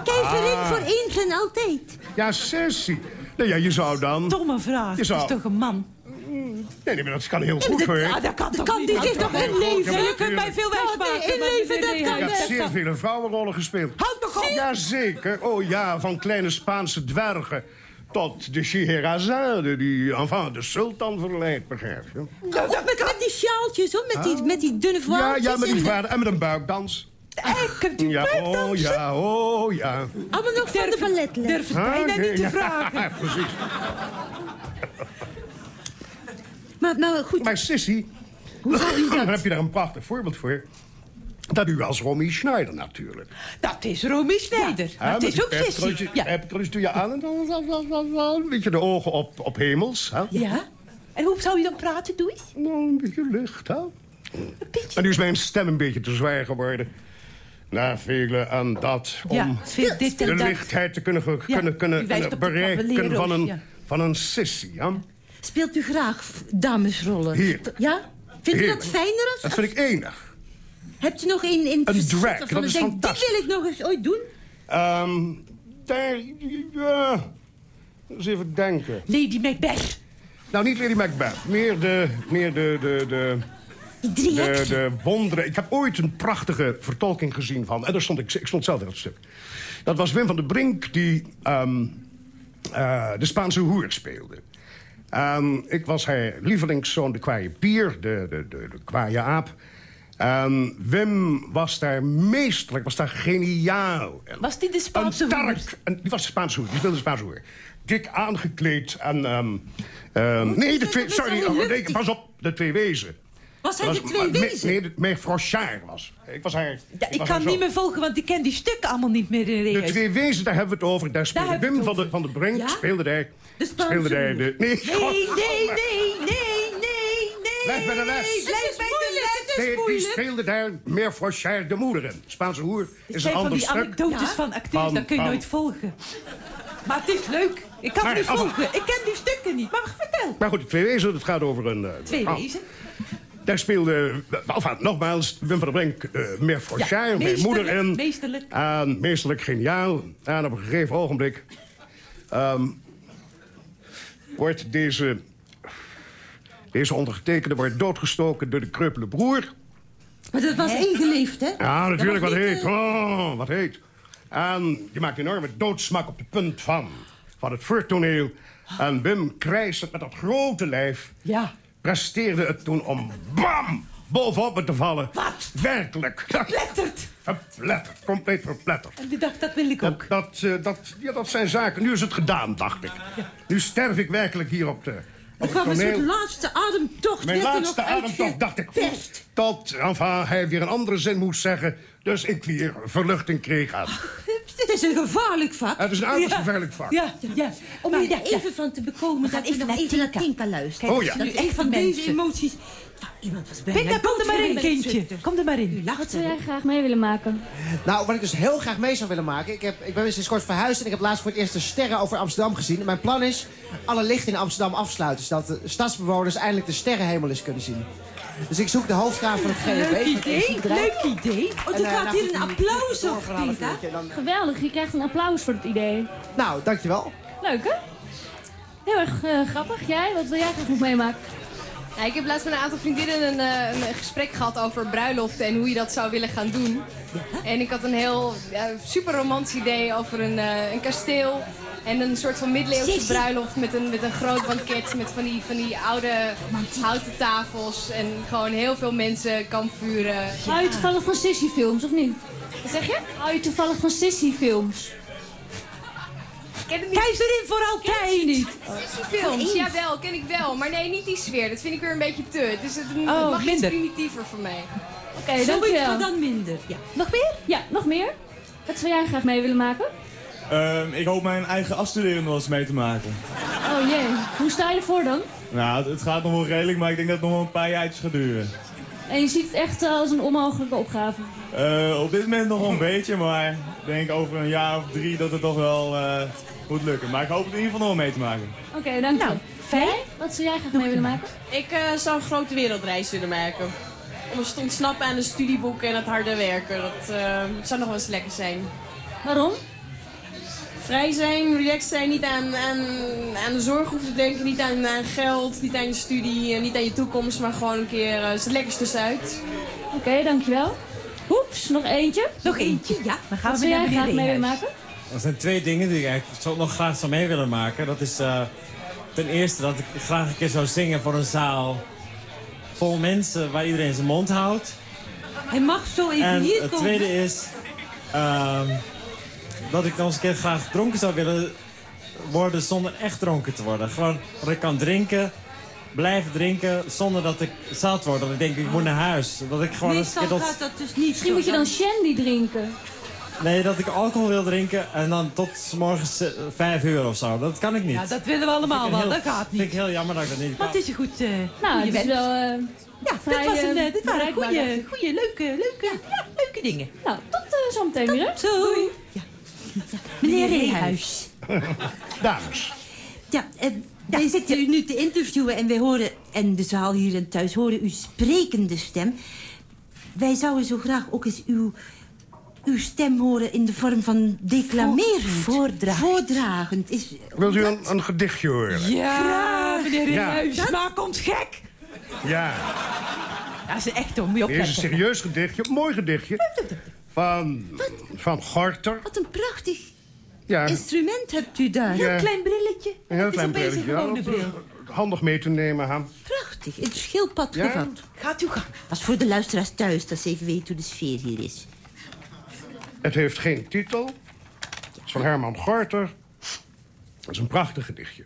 Keizerin Ah. voor eens en altijd. Ja, sissie. Nou ja, je zou dan... Domme vraag. Je Dat zou- is toch een man? Nee, nee, maar dat kan heel Ja, goed, hoor. dat- Ja, dat kan kan Dat zich kan toch inleven? Ja, Je kunt mij veel wijs Ja, maken. nee, maar inleven, dat kan Je Weehuis, hebt zeer vele vrouwenrollen gespeeld. Houd toch op! Jazeker. Oh ja, van kleine Spaanse dwergen... tot de Scheherazade die enfin, de sultan verleidt, begrijp je? Ook met, met die sjaaltjes, hoor. Met die, met die dunne Ja, voetjes. ja, met die en- vader en met een buikdans. Echt, kunt u Ja, oh ja, oh ja. Allemaal nog van de balletles. Durf het bijna niet te ja, vragen. precies. Maar, maar goed, Maar Sissy, hoe zou u dan heb je daar een prachtig voorbeeld voor. Dat u als Romy Schneider natuurlijk. Dat is Romy. Hè, Maar het met is ook pijpkrulletjes- Ja. doe je aan en dan, een beetje de ogen op, op hemels. Hè? ja? En hoe zou je dan praten, doe eens? Nou, een beetje lucht, hè? Een beetje. En nu is mijn stem een beetje te zwaar geworden. Na vele en dat, om Ja, veel dit en de dat. lichtheid te kunnen, Ja, kunnen, kunnen, bereiken van een, ja. van een sissy. Ja? Speelt u graag damesrollen? Heerlijk. Ja? Vindt u dat fijner? Als, Dat vind ik enig. Hebt u nog een in Een drag, dat is denkt, die fantastisch. wil ik nog eens ooit doen? Ehm daar, ja, eens even denken. Lady Macbeth. Nou, niet Lady Macbeth. Meer de, meer de, de, de, Die drie de, de wonderen. Ik heb ooit een prachtige vertolking gezien van... en daar stond ik, ik stond zelf in dat stuk. Dat was Wim van der Brink die ehm, eh, de Spaanse hoer speelde. En ik was haar lievelingszoon, de kwaaie pier, de, de, de, de kwaaie aap. En Wim was daar meesterlijk, was daar geniaal. Was die de Spaanse Een hoer? tark. En die was de Spaanse hoer, die speelde de Spaanse hoer. Dik aangekleed en... ehm, ehm, nee, de twee, sorry, oh, nee, pas op, de twee wezen. Was hij Dat de was- twee wezen? Nee, de mevrouw Schaar was. Ik was haar... Ja, ik was kan haar niet meer volgen, want ik ken die stukken allemaal niet meer in De twee wezen, daar hebben we het over. Daar speelde Wim van de, van de Brink, Ja? speelde daar... De Spaanse speelde daar de... Nee, Nee, God, nee, nee, nee, nee, nee. Blijf bij de les. Blijf bij de les. Nee, die speelde daar mevrouw Schaar de moeder in. Spaanse hoer is Het een zijn van ander die stuk. anekdotes Ja? van acteurs, Van- dat kun je van- nooit volgen. Maar het is leuk. Ik kan Maar het niet af- volgen. Ik ken die stukken niet. Maar vertel. Maar goed, de twee wezen, het gaat over een... eh, Twee ah, wezen. Daar speelde, eh, enfin, nogmaals, Wim van der Brink, eh mevrouw Ja, Schaar, mijn moeder in. meesterlijk. En meesterlijk geniaal. En op een gegeven ogenblik... ehm, wordt deze... Deze ondergetekende wordt doodgestoken door de kreupele broer. Maar dat was ingeleefd, hè? Ja, natuurlijk, wat heet. eh, Oh, wat heet. En die maakt enorme doodsmak op de punt van, van het voortoneel. En Wim krijst met dat grote lijf... Ja. presteerde het toen om bam bovenop me te vallen. Wat? Werkelijk. Verpletterd. Verpletterd, compleet verpletterd. En die dacht, dat wil ik ook. Dat, dat, eh, dat, ja, dat zijn zaken. Nu is het gedaan, dacht ik. Nu sterf ik werkelijk hier op de, op het kwam een soort laatste ademtocht. Mijn laatste ademtocht dacht ik... uitgeperst. Tot enfin, hij weer een andere zin moest zeggen. Dus ik weer verluchting kreeg aan. Het is een gevaarlijk vak. Het is een uiterst Ja. gevaarlijk vak. Ja, ja. Om Maar je ja, ja. even van te bekomen, gaan dat we even nog naar even naar Tinka. Luisteren. Oh ja. Dat echt van mensen. deze emoties... Iemand was bijna Pinka, kom er maar in, kindje. Kom er maar in. Wat zou jij graag mee willen maken? Nou, wat ik dus heel graag mee zou willen maken... Ik, heb, ik ben sinds kort verhuisd en ik heb laatst voor het eerst de sterren over Amsterdam gezien. En mijn plan is alle lichten in Amsterdam afsluiten... zodat de stadsbewoners eindelijk de sterrenhemel eens kunnen zien. Dus ik zoek de hoofdgraaf van het GNB. Leuk idee, leuk idee. Oh, En, er eh, gaat hier een applaus op, dan- Geweldig, je krijgt een applaus voor het idee. Nou, dankjewel. Leuk, hè? Heel erg eh, grappig. Jij, wat wil jij graag nog meemaken? Ja, ik heb laatst met een aantal vriendinnen een, eh, een gesprek gehad over bruiloften en hoe je dat zou willen gaan doen. En ik had een heel ja, super romantisch idee over een, eh, een kasteel en een soort van middeleeuwse bruiloft met een, met een groot banket met van die, van die oude houten tafels en gewoon heel veel mensen, kampvuren. Je toevallig van Sissy-films, of niet? Wat zeg je? Je toevallig van Sissy-films? Ken het niet. Keizerin voor altijd. niet. Films, jawel, ken ik wel. Maar nee, niet die sfeer. Dat vind ik weer een beetje te. Dus het, het Oh, mag iets primitiever voor mij. Oké, Zoiets, dankjewel. maar dan minder. Ja. Nog meer? Ja, nog meer. Wat zou jij graag mee willen maken? Ehm, ik hoop mijn eigen afstuderen wel eens mee te maken. Oh jee, hoe sta je ervoor dan? Nou, het, het gaat nog wel redelijk, maar ik denk dat het nog wel een paar jaartjes gaat duren. En je ziet het echt eh, als een onmogelijke opgave. Eh, op dit moment nog wel een beetje, maar ik denk over een jaar of drie dat het toch wel eh, moet lukken. Maar ik hoop het in ieder geval nog mee te maken. Oké, dankjewel. Nou, fijn. Jij? Wat zou jij graag mee willen maken? Ik eh, zou een grote wereldreis willen maken. Om eens te ontsnappen aan de studieboeken en het harde werken. Dat eh, zou nog wel eens lekker zijn. Waarom? Vrij zijn, relaxed zijn, niet aan, aan, aan de zorg hoeven te denken. Niet aan, aan geld, niet aan je studie, eh, niet aan je toekomst. Maar gewoon een keer uh, het lekkers tussenuit. Oké, dankjewel. Hoeps, nog eentje. Nog eentje, ja. Dan gaan Wat we zou naar jij graag meneer mee maken? Er zijn twee dingen die ik eigenlijk zo- nog graag zou mee willen maken. Dat is eh, ten eerste dat ik graag een keer zou zingen voor een zaal vol mensen waar iedereen zijn mond houdt. Hij mag zo even en hier het komen. tweede is ehm, dat ik nog eens een keer graag dronken zou willen worden zonder echt dronken te worden. Gewoon dat ik kan drinken, blijven drinken zonder dat ik zat word. Dat ik denk ik moet naar huis. Dat ik gewoon een Meestal keer tot... gaat dat dus niet Misschien moet je dan shandy drinken. Nee, dat ik alcohol wil drinken en dan tot 's morgens eh, vijf uur of zo. Dat kan ik niet. Ja, dat willen we allemaal wel. heel- Dat gaat vind ik niet. heel jammer dat ik dat niet kan. Wat is een goed, eh Nou, goede het is wens. wel... eh, Ja, vrij, dit, was een, dit waren goede, goede, leuke, leuke, ja, leuke dingen. Nou, tot uh, zometeen weer. Zo. Ja. Meneer Reehuis. Dames. Ja, eh, wij zitten u nu te interviewen en wij horen, en de zaal hier en thuis horen uw sprekende stem. Wij zouden zo graag ook eens uw, uw stem horen in de vorm van declamerend. voordragend. Voordragend. Is, Wilt u een, een gedichtje horen? Ja, meneer Ja. Reehuis, maak ons gek. Ja. Dat is echt om je Eerst opletten. een serieus gedichtje, een mooi gedichtje. Van, van Gorter. wat een prachtig Ja, instrument hebt u daar. Ja. Heel klein brilletje. een heel is klein een brilletje. gewone Ja, bril. Handig mee te nemen, hè. Prachtig, in het schildpad Ja. gevat. Gaat u gang. Dat is voor de luisteraars thuis, dat ze even weten hoe de sfeer hier is. Het heeft geen titel. Het is van Herman Gorter. Dat is een prachtig gedichtje.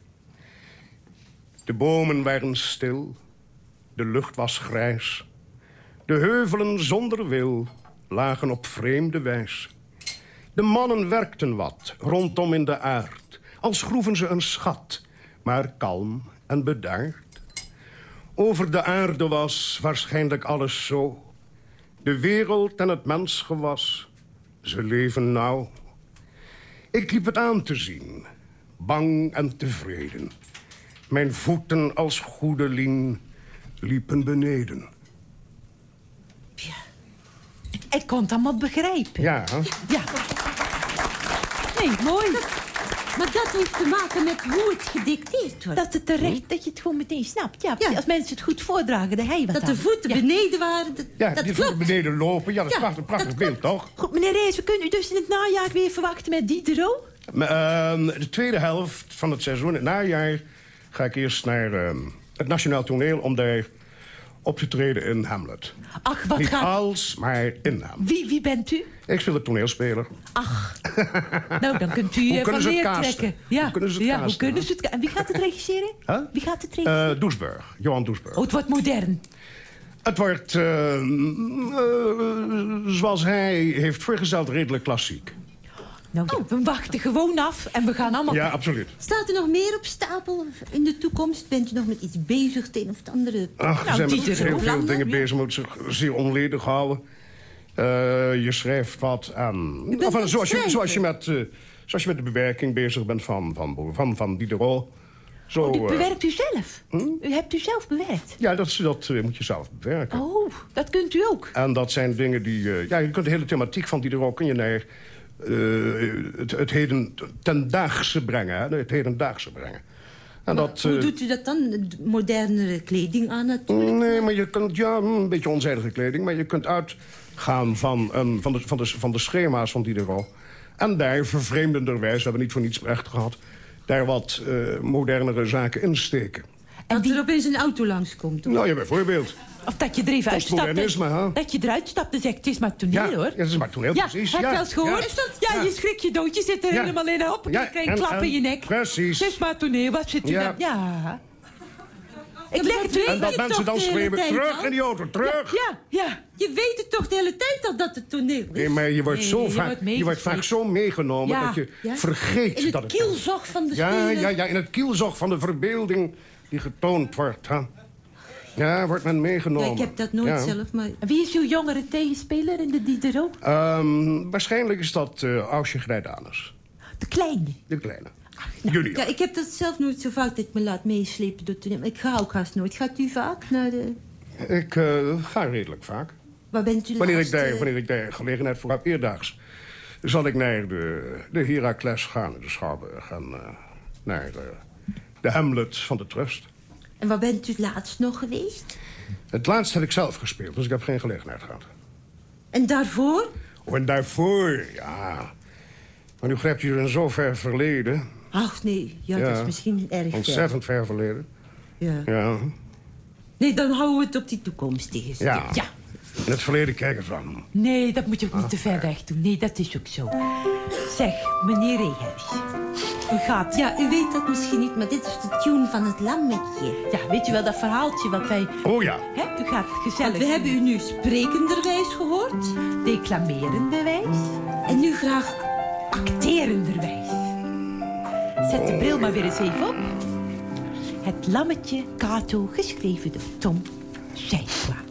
De bomen waren stil. de lucht was grijs. De heuvelen zonder wil lagen op vreemde wijs. De mannen werkten wat, rondom in de aard... als groeven ze een schat, maar kalm en bedaard. Over de aarde was waarschijnlijk alles zo. De wereld en het mensgewas, ze leven nauw. Ik liep het aan te zien, bang en tevreden. Mijn voeten als goede lien liepen beneden. Ik kon het allemaal begrijpen. Ja, Ja. Nee, mooi. Maar dat heeft te maken met hoe het gedicteerd wordt. Dat het terecht, dat je het gewoon meteen snapt. Ja, Als mensen het goed voordragen, dan hij wat Dat de voeten Ja. beneden waren. Dat, ja dat die klopt. voeten beneden lopen. Ja, dat is prachtig, prachtig beeld, toch? Goed, meneer Rees, we kunnen u dus in het najaar weer verwachten met Diderot? Maar, ehm, de tweede helft van het seizoen, het najaar... ga ik eerst naar ehm, het Nationaal Toneel... om daar op te treden in Hamlet. Ach, wat Niet gaat... als, maar in Hamlet. Wie, wie bent u? Ik speel de toneelspeler. Nou, dan kunt u Hoe van leer trekken. Ja, Hoe kunnen ze het ja, casten, hoe kunnen ze het En wie gaat het regisseren? Huh? Wie gaat het regisseren? Eh Doesburg, Johan Doesburg. Oh, het wordt modern. Het wordt, eh, zoals hij heeft voorgesteld, redelijk klassiek. Nou, ja, we wachten gewoon af en we gaan allemaal... Ja, absoluut. Staat er nog meer op stapel in de toekomst? Bent u nog met iets bezig, het een of het andere? Ach, we zijn met heel veel dingen bezig, moet zich zeer onledig houden. Eh, je schrijft wat aan... Enfin, zoals, je, zoals, je met, eh, zoals je met de bewerking bezig bent van, van, van, van Diderot. Zo, Oh, dit eh, bewerkt u zelf? Hm? U hebt u zelf bewerkt? ja, dat, dat moet je zelf bewerken. Oh, dat kunt u ook. En dat zijn dingen die... eh, ja, je kunt de hele thematiek van Diderot kun je naar het, het heden tendaagse brengen. Hè? Het hedendaagse brengen. En dat, Hoe eh, doet u dat dan? Modernere kleding aan natuurlijk? Nee, maar je kunt, ja, een beetje onzijdige kleding... maar je kunt uitgaan van, een, van, de, van, de, van de schema's van Diderot. En daar vervreemdenderwijs, we hebben niet voor niets recht gehad... daar wat eh, modernere zaken insteken. En dat er opeens een auto langskomt? of- Nou ja, bijvoorbeeld. Of dat je er even uitstapt. En- Dat je eruit stapt en zegt, het is maar toneel, Ja, hoor. ja, het is maar toneel, ja, precies, Heb je ja, wel eens gehoord? ja. Is dat? Ja, je schrik je dood, je zit er helemaal in. Hop, je krijgt een en- klap in je nek. precies. Het is maar toneel, wat zit u Ja. dan? Ja. Ik leg dat het. En dat je mensen dan schreeuwen, terug in die auto, terug! Ja, ja. Je weet het toch de hele tijd al dat het toneel is? Nee, maar je wordt, Nee, zo je vaak, wordt je wordt vaak zo meegenomen dat je vergeet In het dat het... kielzog van de ja, ja, ja, in het kielzog van de verbeelding die getoond wordt. Hè? Ja, wordt men meegenomen. Ja, ik heb dat nooit Ja. zelf, maar... Wie is uw jongere tegenspeler in de Diderot? Ehm, waarschijnlijk is dat uh, Ausje Grijdanus. De kleine. De kleine. Junior. Ja, ik heb dat zelf nooit zo vaak dat ik me laat meeslepen door toneel. Ik ga ook haast nooit. Gaat u vaak naar de... Ik eh, ga redelijk vaak. Waar bent u Wanneer ik, daar, wanneer ik daar gelegenheid voor heb, eerdaags... zal ik naar de, de Heracles gaan, de Schouwburg... en eh, naar de, de Hamlet van de Trust. En waar bent u het laatst nog geweest? Het laatst heb ik zelf gespeeld, dus ik heb geen gelegenheid gehad. En daarvoor? Oh, en daarvoor, ja... Maar nu grijpt u er in zo ver verleden. Ach nee, ja, dat is misschien erg ver. Ontzettend ver verleden. Ja. Ja. Nee, dan houden we het op die toekomstige. Ja. Ja. In het verleden kijken van. Nee, dat moet je ook niet te ver weg doen. Nee, dat is ook zo. Zeg, meneer Rehuis. U gaat... Ja, u weet dat misschien niet, maar dit is de tune van het lammetje. Ja, weet u wel dat verhaaltje wat wij... Oh ja. Hè, u gaat gezellig... Want we hebben u nu sprekenderwijs gehoord. Declamerenderwijs. En nu graag acterenderwijs. Zet de bril maar weer eens even op. Het lammetje Kato, geschreven door Tom Zijsla.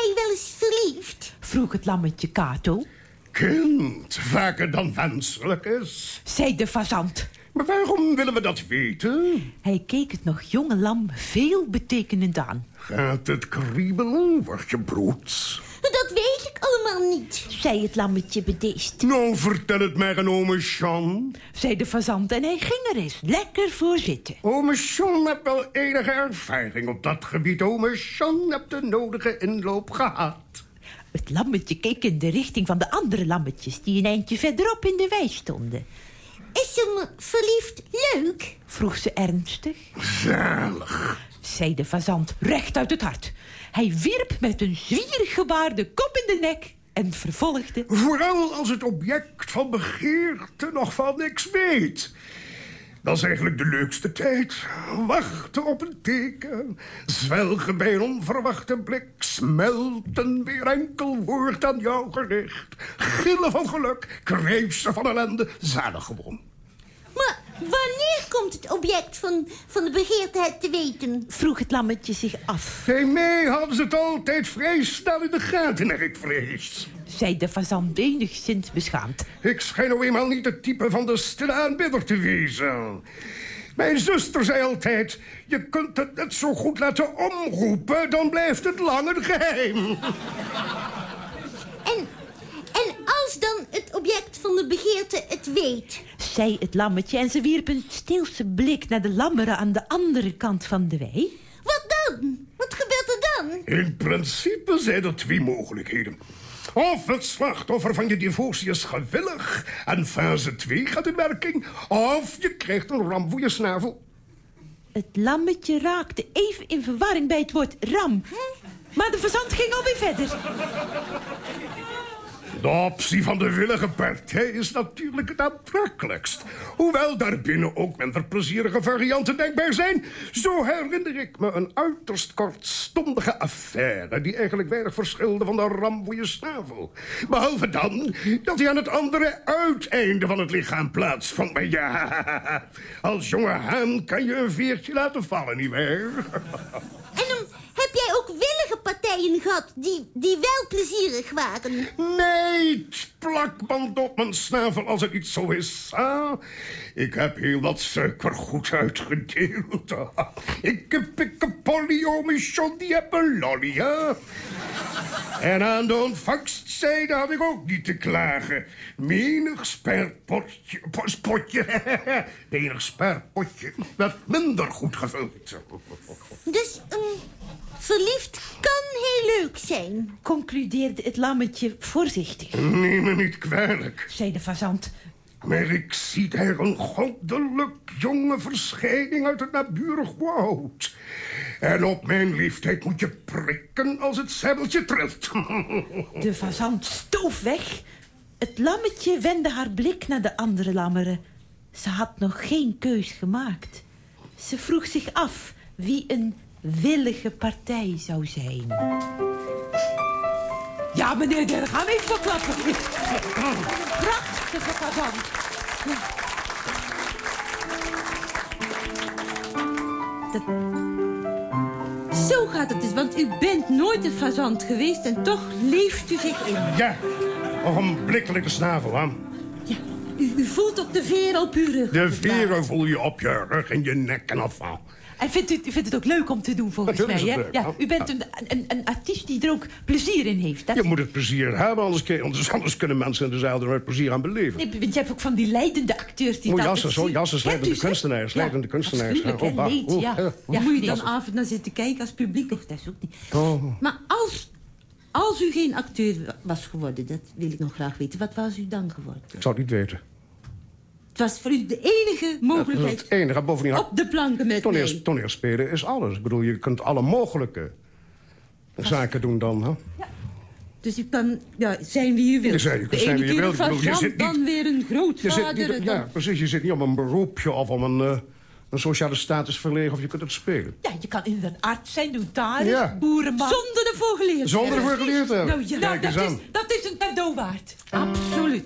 Ben jij wel eens verliefd? Vroeg het lammetje Kato. Kind, vaker dan wenselijk is. Zei de fazant. Maar waarom willen we dat weten? Hij keek het nog jonge lam veel betekenend aan. Gaat het kriebelen? Word je broeds? Dat weet ik allemaal niet. Zei het lammetje bedeesd. Nou, vertel het maar aan ome Jean. Zei de fazant en hij ging er eens lekker voor zitten. Ome Jean heeft wel enige ervaring op dat gebied. Ome Jean hebt de nodige inloop gehad. Het lammetje keek in de richting van de andere lammetjes... die een eindje verderop in de wei stonden. Is hem verliefd leuk? Vroeg ze ernstig. Zalig. Zei de fazant recht uit het hart. Hij wierp met een zwierig gebaar de kop in de nek en vervolgde... Vooral als het object van begeerte nog van niks weet. Dat is eigenlijk de leukste tijd. Wachten op een teken. Zwelgen bij een onverwachte blik. Smelten weer enkel woord aan jouw gericht. Gillen van geluk. Krijsen van ellende. Zalig gewoon. Maar wanneer komt het object van, van de begeerte het te weten? Vroeg het lammetje zich af. Bij mij hadden ze het altijd vrij snel in de gaten, naar ik vrees. Zei de fazant enigszins beschaamd. Ik schijn nou eenmaal niet het type van de stille aanbidder te wezen. Mijn zuster zei altijd... je kunt het net zo goed laten omroepen... dan blijft het lang een geheim. En, en als dan het object van de begeerte het weet? Zei het lammetje en ze wierp een steelse blik naar de lammeren aan de andere kant van de wei. Wat dan? Wat gebeurt er dan? In principe zijn er twee mogelijkheden. Of het slachtoffer van je devotie is gewillig en fase 2 gaat in werking... of je krijgt een ram voor je snavel. Het lammetje raakte even in verwarring bij het woord ram. Maar de verzand ging alweer verder. De optie van de willige partij is natuurlijk het aantrekkelijkst. Hoewel daarbinnen ook minder plezierige varianten denkbaar zijn... zo herinner ik me een uiterst kortstondige affaire... die eigenlijk weinig verschilde van de ram voor je snavel. Behalve dan dat hij aan het andere uiteinde van het lichaam plaatsvond. Maar ja, als jonge haan kan je een veertje laten vallen, nietwaar? En dan heb jij ook willige partijen gehad die, die wel plezierig waren? Nee, plakband op mijn snavel als het niet zo is. Ah, ik heb heel wat suikergoed uitgedeeld. Ah, Ik heb ik heb Polly, oh, Michon, die heb een lolly, hè? En aan de ontvangstzijde had ik ook niet te klagen. Menig sperpotje, po- spotje, menig sperpotje werd minder goed gevuld. Dus um, verliefd kan heel leuk zijn. Concludeerde het lammetje voorzichtig. Neem me niet kwalijk. Zei de fazant. Maar ik zie daar een goddelijk jonge verschijning uit het naburig woud. En op mijn leeftijd moet je prikken als het zebbeltje trilt. De fazant stoof weg. Het lammetje wendde haar blik naar de andere lammeren. Ze had nog geen keus gemaakt. Ze vroeg zich af wie een willige partij zou zijn. Ja, meneer, daar gaan we even voor klappen. Prachtige fazant. Dat... Zo gaat het dus, want u bent nooit een fazant geweest... en toch leeft u zich in. Ja, ogenblikkelijk de snavel aan. U, u voelt op de veer op uw rug. De veren voel je op je rug en je nek en afval. En vindt u, u vindt het ook leuk om te doen, volgens Natuurlijk mij, hè? Ja, u bent een, een, een artiest die er ook plezier in heeft. Dat... Je moet het plezier hebben, anders, kun- anders, anders kunnen mensen in de zaal er nooit plezier aan beleven. Nee, want je hebt ook van die leidende acteurs die het jassen, zo, jassen, leidende kunstenaars, leidende kunstenaars. Ja, oh, bah, leed, ja. Ja, Moet je dan jassen. avond naar zitten kijken als publiek? Of dat is ook niet. Oh. Maar als, als u geen acteur was geworden, dat wil ik nog graag weten. Wat was u dan geworden? Ik zou het niet weten. Het was voor u de enige mogelijkheid het enige. Bovendien, op de planken met toneel, mij. toneelspelen is alles. Ik bedoel, je kunt alle mogelijke zaken doen dan. Hè? Dus u kan ja, zijn wie u wilt. Je je de zijn wie je keer wilt. Bedoel, je zit niet- dan weer een Je zit grootvader. niet, en ja, precies. Je zit niet op een beroepje of om een, eh, een sociale status verlegen of je kunt het spelen. Ja, je kan inderdaad arts zijn, notaris, Ja. boerenman. Zonder ervoor geleerd te Zonder ervoor geleerd hebben. Nou, ja, nou, dat, is, dat is een cadeau waard. Absoluut.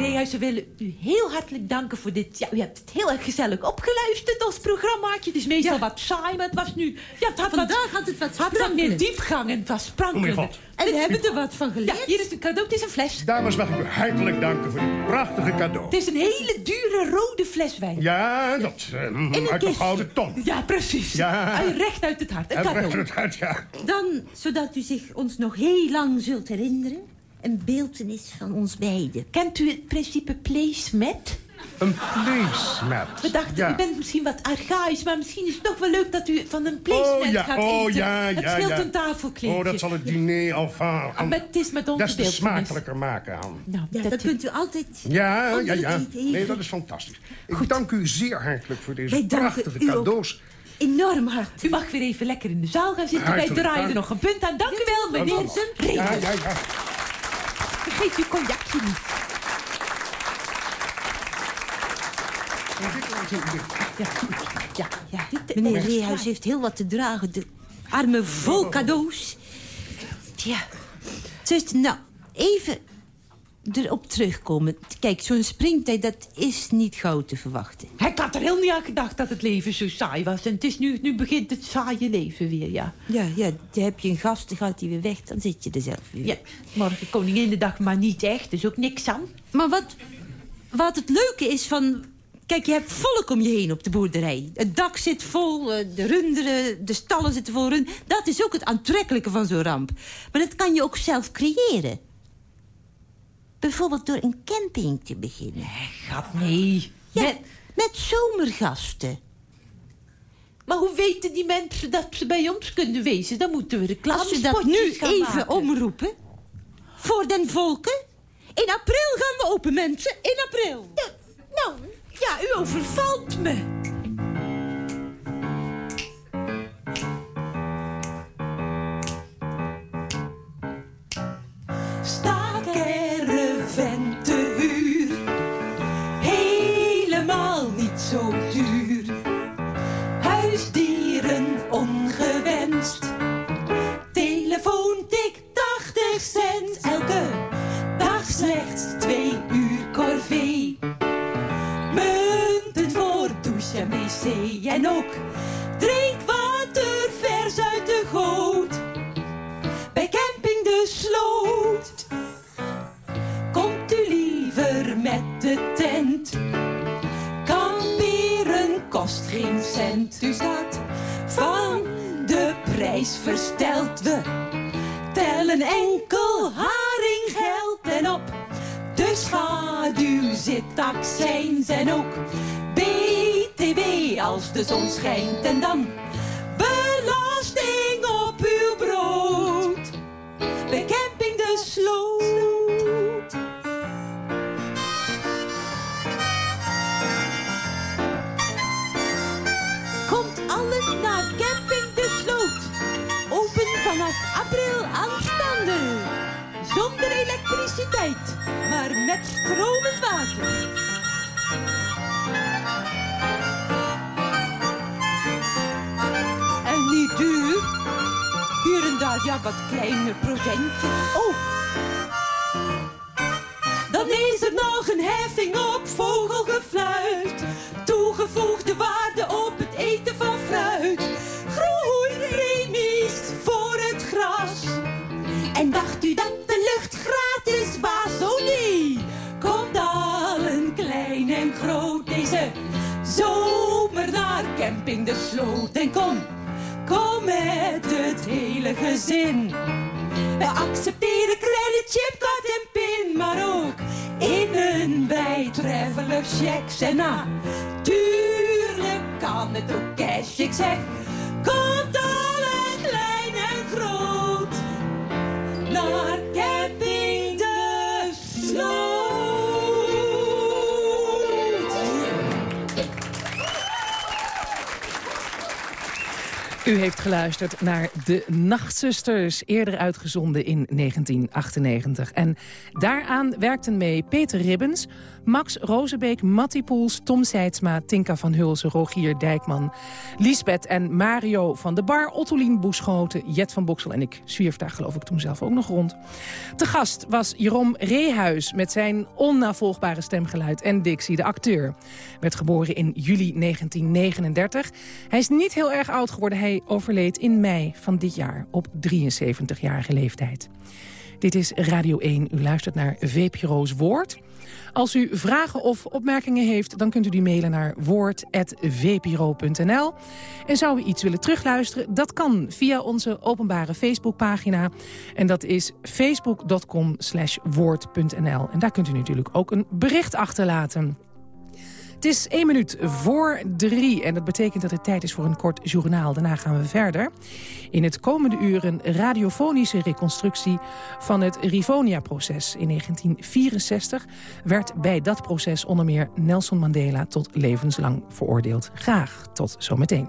We willen u heel hartelijk danken voor dit. Ja, u hebt het heel erg gezellig opgeluisterd, ons programmaatje. Het is meestal wat saai, maar het was nu... Ja, het had Vandaag wat, had het wat had wat meer diepgang en het was Oh sprankelend. mijn god. En we hebben er wat van Ja, geleerd. hier is een cadeau. Het is een fles. Dames, mag ik u hartelijk danken voor dit prachtige cadeau. Het is een hele dure rode fles wijn. Ja, dat eh, een uit de kistje. gouden ton. Ja, precies. Ja. Uit- Recht uit het hart. Een cadeau. recht het uit, ja. Dan, zodat u zich ons nog heel lang zult herinneren... een beeltenis van ons beiden. Kent u het principe placemat? Een placemat. We dachten, Ja. u bent misschien wat archaïs, maar misschien is het toch wel leuk dat u van een placemat Oh ja, gaat oh eten. ja, Het ja, scheelt ja. een tafelkleedje. Oh, dat zal het diner al van... Ah, maar het is met onze Des te beeltenis. smakelijker maken aan. Nou, Ja, dat dat u- kunt u altijd... Ja, ja, ja. het. Nee, dat is fantastisch. Ik dank u zeer hartelijk voor deze Wij prachtige cadeaus. Enorm hard. U mag weer even lekker in de zaal gaan zitten. Wij draaien er nog een punt aan. Dank u wel, meneer Reehuis. Ja, ja, ja. Vergeet uw cognacje niet. Ja, ja, ja. Meneer Reehuis heeft heel wat te dragen. De armen vol cadeaus. Ja. Zuster, nou, even erop terugkomen. Kijk, zo'n springtijd, dat is niet gauw te verwachten. Ik had er heel niet aan gedacht dat het leven zo saai was. En het is nu, nu begint het saaie leven weer, ja. Ja, ja, dan heb je een gast, dan gaat hij weer weg, dan zit je er zelf weer. Ja, morgen Koninginnedag, maar niet echt, dus ook niks aan. Maar wat, wat het leuke is van... Kijk, je hebt volk om je heen op de boerderij. Het dak zit vol, eh, de runderen, de stallen zitten vol rund. Dat is ook het aantrekkelijke van zo'n ramp. Maar dat kan je ook zelf creëren. Bijvoorbeeld door een camping te beginnen. Gat, nee. Ja, met, met zomergasten. Maar hoe weten die mensen dat ze bij ons kunnen wezen? Dan moeten we reclame Als we dat nu even omroepen... voor den volken... In april gaan we open, mensen. In april. Ja, nou, ja, u overvalt me. Cent. Elke dag slechts twee uur corvée. Munten voor douche en wc. En ook drinkwater vers uit de goot. Bij camping de sloot. Komt u liever met de tent. Kamperen kost geen cent. U staat van de prijs versteld. We tellen enkel haringgeld en op. De schaduw zit accijns en ook. BTW als de zon schijnt en dan maar met stromend water. En niet duur. Hier en daar, ja, wat kleine procentjes. Oh, Dan is er nog een heffing op vogelgefluit. Toegevoegde camping de sloot. En kom, kom met het hele gezin. Wij accepteren credit, chipkaart en pin, maar ook in een bij traveler checks. En natuurlijk kan het ook cash, ik zeg, komt alle klein en groot naar camping de sloot. U heeft geluisterd naar De Nachtzusters, eerder uitgezonden in 1998. En daaraan werkten mee Peter Ribbens, Max Rozenbeek, Mattie Poels, Tom Seidsma, Tinka van Hulsen, Rogier Dijkman, Liesbeth en Mario van de Bar, Ottolien Boeschoten, Jet van Boksel en ik zwierf daar geloof ik toen zelf ook nog rond. Te gast was Jeroen Reehuis met zijn onnavolgbare stemgeluid en Dixie, de acteur. Werd geboren in juli 1939. Hij is niet heel erg oud geworden, hij overleed in mei van dit jaar op 73-jarige leeftijd. Dit is Radio 1. U luistert naar VPRO's Woord. Als u vragen of opmerkingen heeft, dan kunt u die mailen naar woord.vpro.nl. En zou u iets willen terugluisteren, dat kan via onze openbare Facebookpagina. En dat is facebook.com woord.nl. En daar kunt u natuurlijk ook een bericht achterlaten. Het is één minuut voor drie en dat betekent dat het tijd is voor een kort journaal. Daarna gaan we verder. In het komende uur een radiofonische reconstructie van het Rivonia-proces. In 1964 werd bij dat proces onder meer Nelson Mandela tot levenslang veroordeeld. Graag tot zometeen.